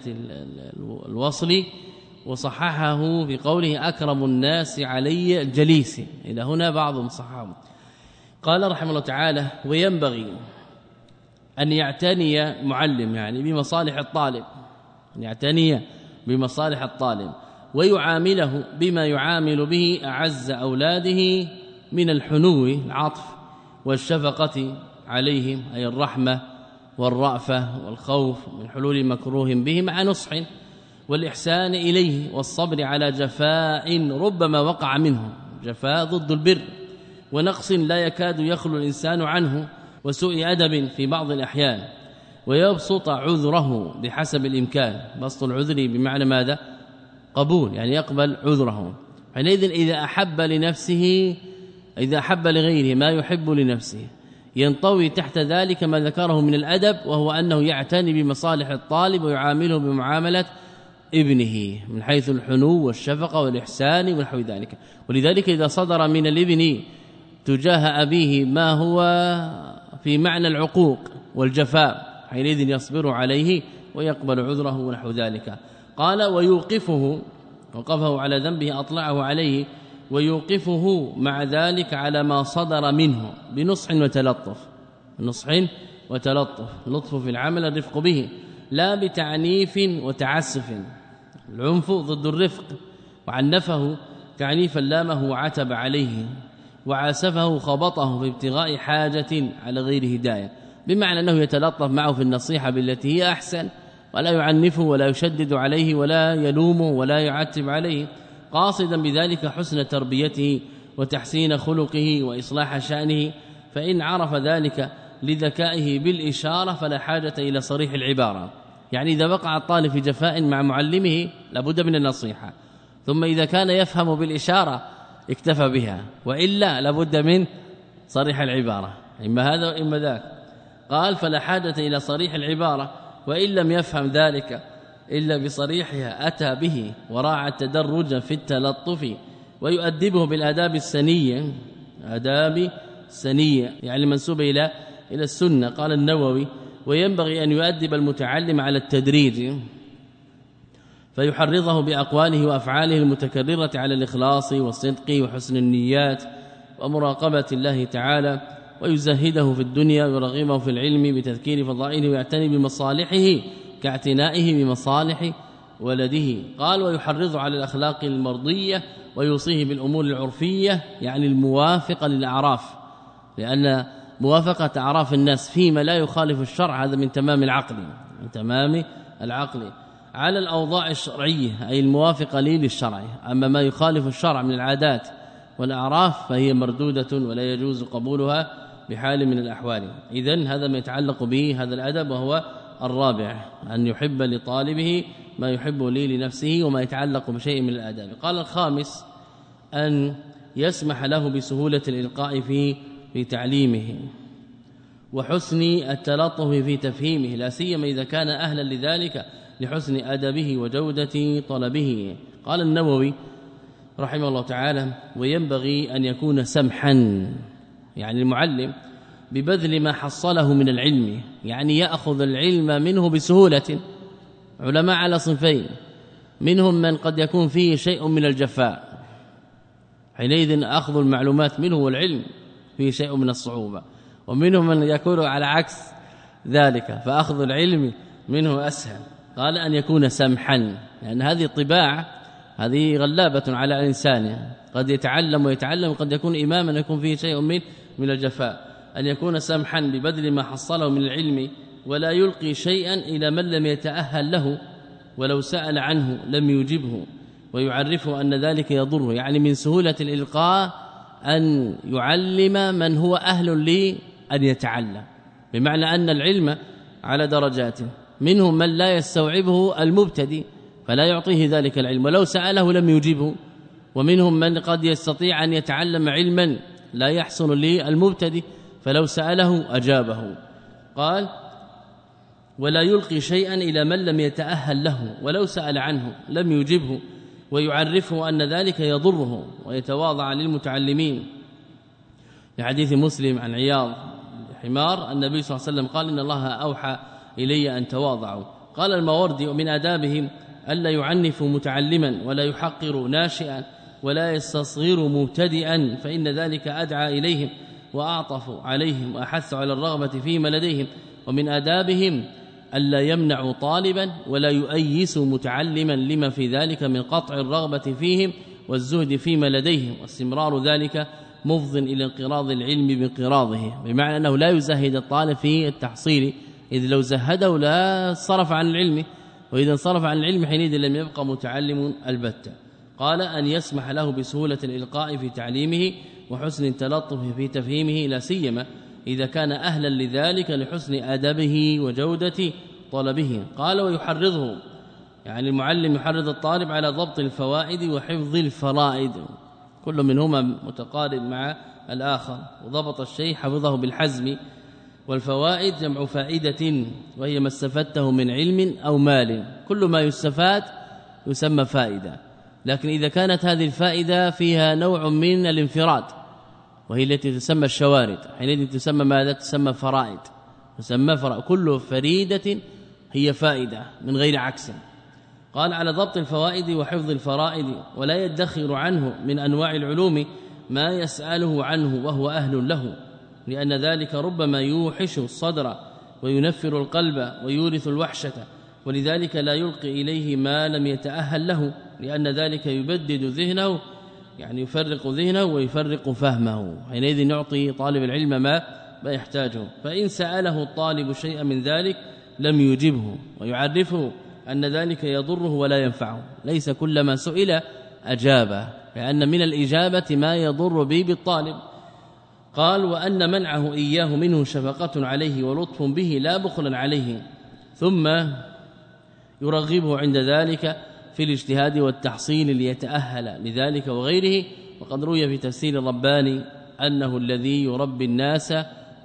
الوصل وصححه في قوله أكرم الناس علي الجليس. إلى هنا بعضهم صححه. قال رحمه الله تعالى وينبغي أن يعتني معلم يعني بمصالح الطالب أن يعتني بمصالح الطالب ويعامله بما يعامل به أعز أولاده من الحنو العطف والشفقة عليهم أي الرحمة والرأفة والخوف من حلول مكروه به مع نصح والإحسان إليه والصبر على جفاء ربما وقع منه جفاء ضد البر ونقص لا يكاد يخلو الإنسان عنه وسوء أدب في بعض الأحيان. ويبسط عذره بحسب الإمكان. بسط العذر بمعنى ماذا؟ قبول يعني يقبل عذره. حينئذ إذا أحب لنفسه إذا أحب لغيره ما يحب لنفسه ينطوي تحت ذلك ما ذكره من الأدب وهو أنه يعتني بمصالح الطالب ويعامله بمعاملة ابنه من حيث الحنو والشفقة والإحسان ونحو ذلك. ولذلك إذا صدر من الابن تجاه أبيه ما هو في معنى العقوق والجفاء حينئذ يصبر عليه ويقبل عذره ونحو ذلك. قال ويوقفه وقفه على ذنبه أطلعه عليه. ويوقفه مع ذلك على ما صدر منه بنصح وتلطف. نصح وتلطف. لطف في العمل الرفق به لا بتعنيف وتعسف. العنف ضد الرفق. وعنفه تعنيفا لامه وعتب عليه. وعاسفه خبطه في ابتغاء حاجة على غير هداية. بمعنى أنه يتلطف معه في النصيحة بالتي هي أحسن ولا يعنفه ولا يشدد عليه ولا يلومه ولا يعتب عليه قاصدا بذلك حسن تربيته وتحسين خلقه وإصلاح شأنه فإن عرف ذلك لذكائه بالإشارة فلا حاجة إلى صريح العبارة. يعني إذا وقع الطالب في جفاء مع معلمه لابد من النصيحة. ثم إذا كان يفهم بالإشارة اكتفى بها وإلا لابد من صريح العبارة. إما هذا وإما ذاك. قال فلا حاجة إلى صريح العبارة وإن لم يفهم ذلك إلا بصريحها أتى به وراعى التدرج في التلطف ويؤدبه بالآداب السنية آداب سنية يعني منسوبة إلى إلى السنة. قال النووي وينبغي أن يؤدب المتعلم على التدريج فيحرضه بأقواله وأفعاله المتكررة على الإخلاص والصدق وحسن النيات ومراقبة الله تعالى ويزهده في الدنيا ويرغبه في العلم بتذكير فضائله ويعتني بمصالحه كاعتنائه بمصالح ولده. قال ويحرض على الأخلاق المرضية ويوصيه بالأمور العرفية يعني الموافقة للأعراف. لأن موافقة أعراف الناس فيما لا يخالف الشرع هذا من تمام العقل من تمام العقل. على الأوضاع الشرعية أي الموافقة لي للشرع. أما ما يخالف الشرع من العادات والأعراف فهي مردودة ولا يجوز قبولها. بحال من الأحوال. اذا هذا ما يتعلق به هذا الأدب وهو الرابع أن يحب لطالبه ما يحب لي لنفسه وما يتعلق بشيء من الآداب. قال الخامس أن يسمح له بسهولة الإلقاء في في تعليمه وحسن التلطف في تفهيمه لا سيما إذا كان أهلا لذلك لحسن أدبه وجودة طلبه. قال النووي رحمه الله تعالى وينبغي أن يكون سمحا يعني المعلم ببذل ما حصله من العلم يعني يأخذ العلم منه بسهولة. علماء على صنفين منهم من قد يكون فيه شيء من الجفاء. حينئذ أخذ المعلومات منه والعلم فيه شيء من الصعوبة. ومنهم من يكون على عكس ذلك فأخذ العلم منه أسهل. قال أن يكون سمحا لأن هذه الطباع هذه غلابة على الانسان قد يتعلم ويتعلم قد يكون اماما يكون فيه شيء من من الجفاء أن يكون سمحا ببذل ما حصله من العلم ولا يلقي شيئا إلى من لم يتأهل له ولو سأل عنه لم يجبه. ويعرفه أن ذلك يضره يعني من سهولة الإلقاء أن يعلم من هو أهل لأن يتعلم. بمعنى أن العلم على درجات منهم من لا يستوعبه المبتدئ فلا يعطيه ذلك العلم. ولو سأله لم يجيبه ومنهم من قد يستطيع أن يتعلم علما لا يحصل للمبتدئ فلو سأله أجابه. قال ولا يلقي شيئا إلى من لم يتأهل له ولو سأل عنه لم يجبه ويعرفه أن ذلك يضره ويتواضع للمتعلمين. لحديث مسلم عن عياض حمار النبي صلى الله عليه وسلم قال إن الله أوحى إلي أن تواضعوا. قال الماوردي ومن آدابهم ألا يعنفوا متعلما ولا يحقروا ناشئا. ولا يستصغروا مبتدئا فإن ذلك أدعى إليهم وأعطف عليهم وأحث على الرغبة فيما لديهم ومن آدابهم ألا يمنع طالبا ولا يؤيس متعلما لما في ذلك من قطع الرغبة فيهم والزهد فيما لديهم واستمرار ذلك مفض إلى انقراض العلم بانقراضه. بمعنى أنه لا يزهد الطالب في التحصيل إذ لو زهده لا صرف عن العلم وإذا انصرف عن العلم حينئذ لم يبقى متعلم البتة. قال أن يسمح له بسهولة الإلقاء في تعليمه وحسن التلطف في تفهيمه لا سيما إذا كان أهلا لذلك لحسن أدبه وجودة طلبه. قال ويحرضه يعني المعلم يحرض الطالب على ضبط الفوائد وحفظ الفرائد كل منهما متقارب مع الآخر. وضبط الشيء حفظه بالحزم والفوائد جمع فائدة وهي ما استفدته من علم أو مال. كل ما يستفاد يسمى فائدة. لكن إذا كانت هذه الفائدة فيها نوع من الانفراد وهي التي تسمى الشوارد. حينئذ تسمى ماذا؟ تسمى فرائد. تسمى فرائد. كل فريدة هي فائدة من غير عكس. قال على ضبط الفوائد وحفظ الفرائد ولا يدخر عنه من أنواع العلوم ما يسأله عنه وهو أهل له لأن ذلك ربما يوحش الصدر وينفر القلب ويورث الوحشة ولذلك لا يلقي إليه ما لم يتأهل له. لأن ذلك يبدد ذهنه يعني يفرق ذهنه ويفرق فهمه. حينئذ يعطي طالب العلم ما ما يحتاجه. فإن سأله الطالب شيئا من ذلك لم يجبه ويعرفه أن ذلك يضره ولا ينفعه. ليس كل ما سئل أجابه لأن من الإجابة ما يضر به بالطالب. قال وأن منعه إياه منه شفقة عليه ولطف به لا بخلا عليه. ثم يرغبه عند ذلك في الاجتهاد والتحصيل ليتأهل لذلك وغيره وقد روي في تفسير الرباني أنه الذي يربي الناس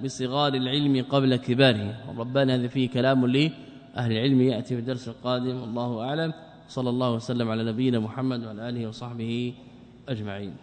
بصغار العلم قبل كباره. الرباني هذا فيه كلام لي أهل العلم يأتي في الدرس القادم والله أعلم. صلى الله وسلم على نبينا محمد وعلى آله وصحبه أجمعين.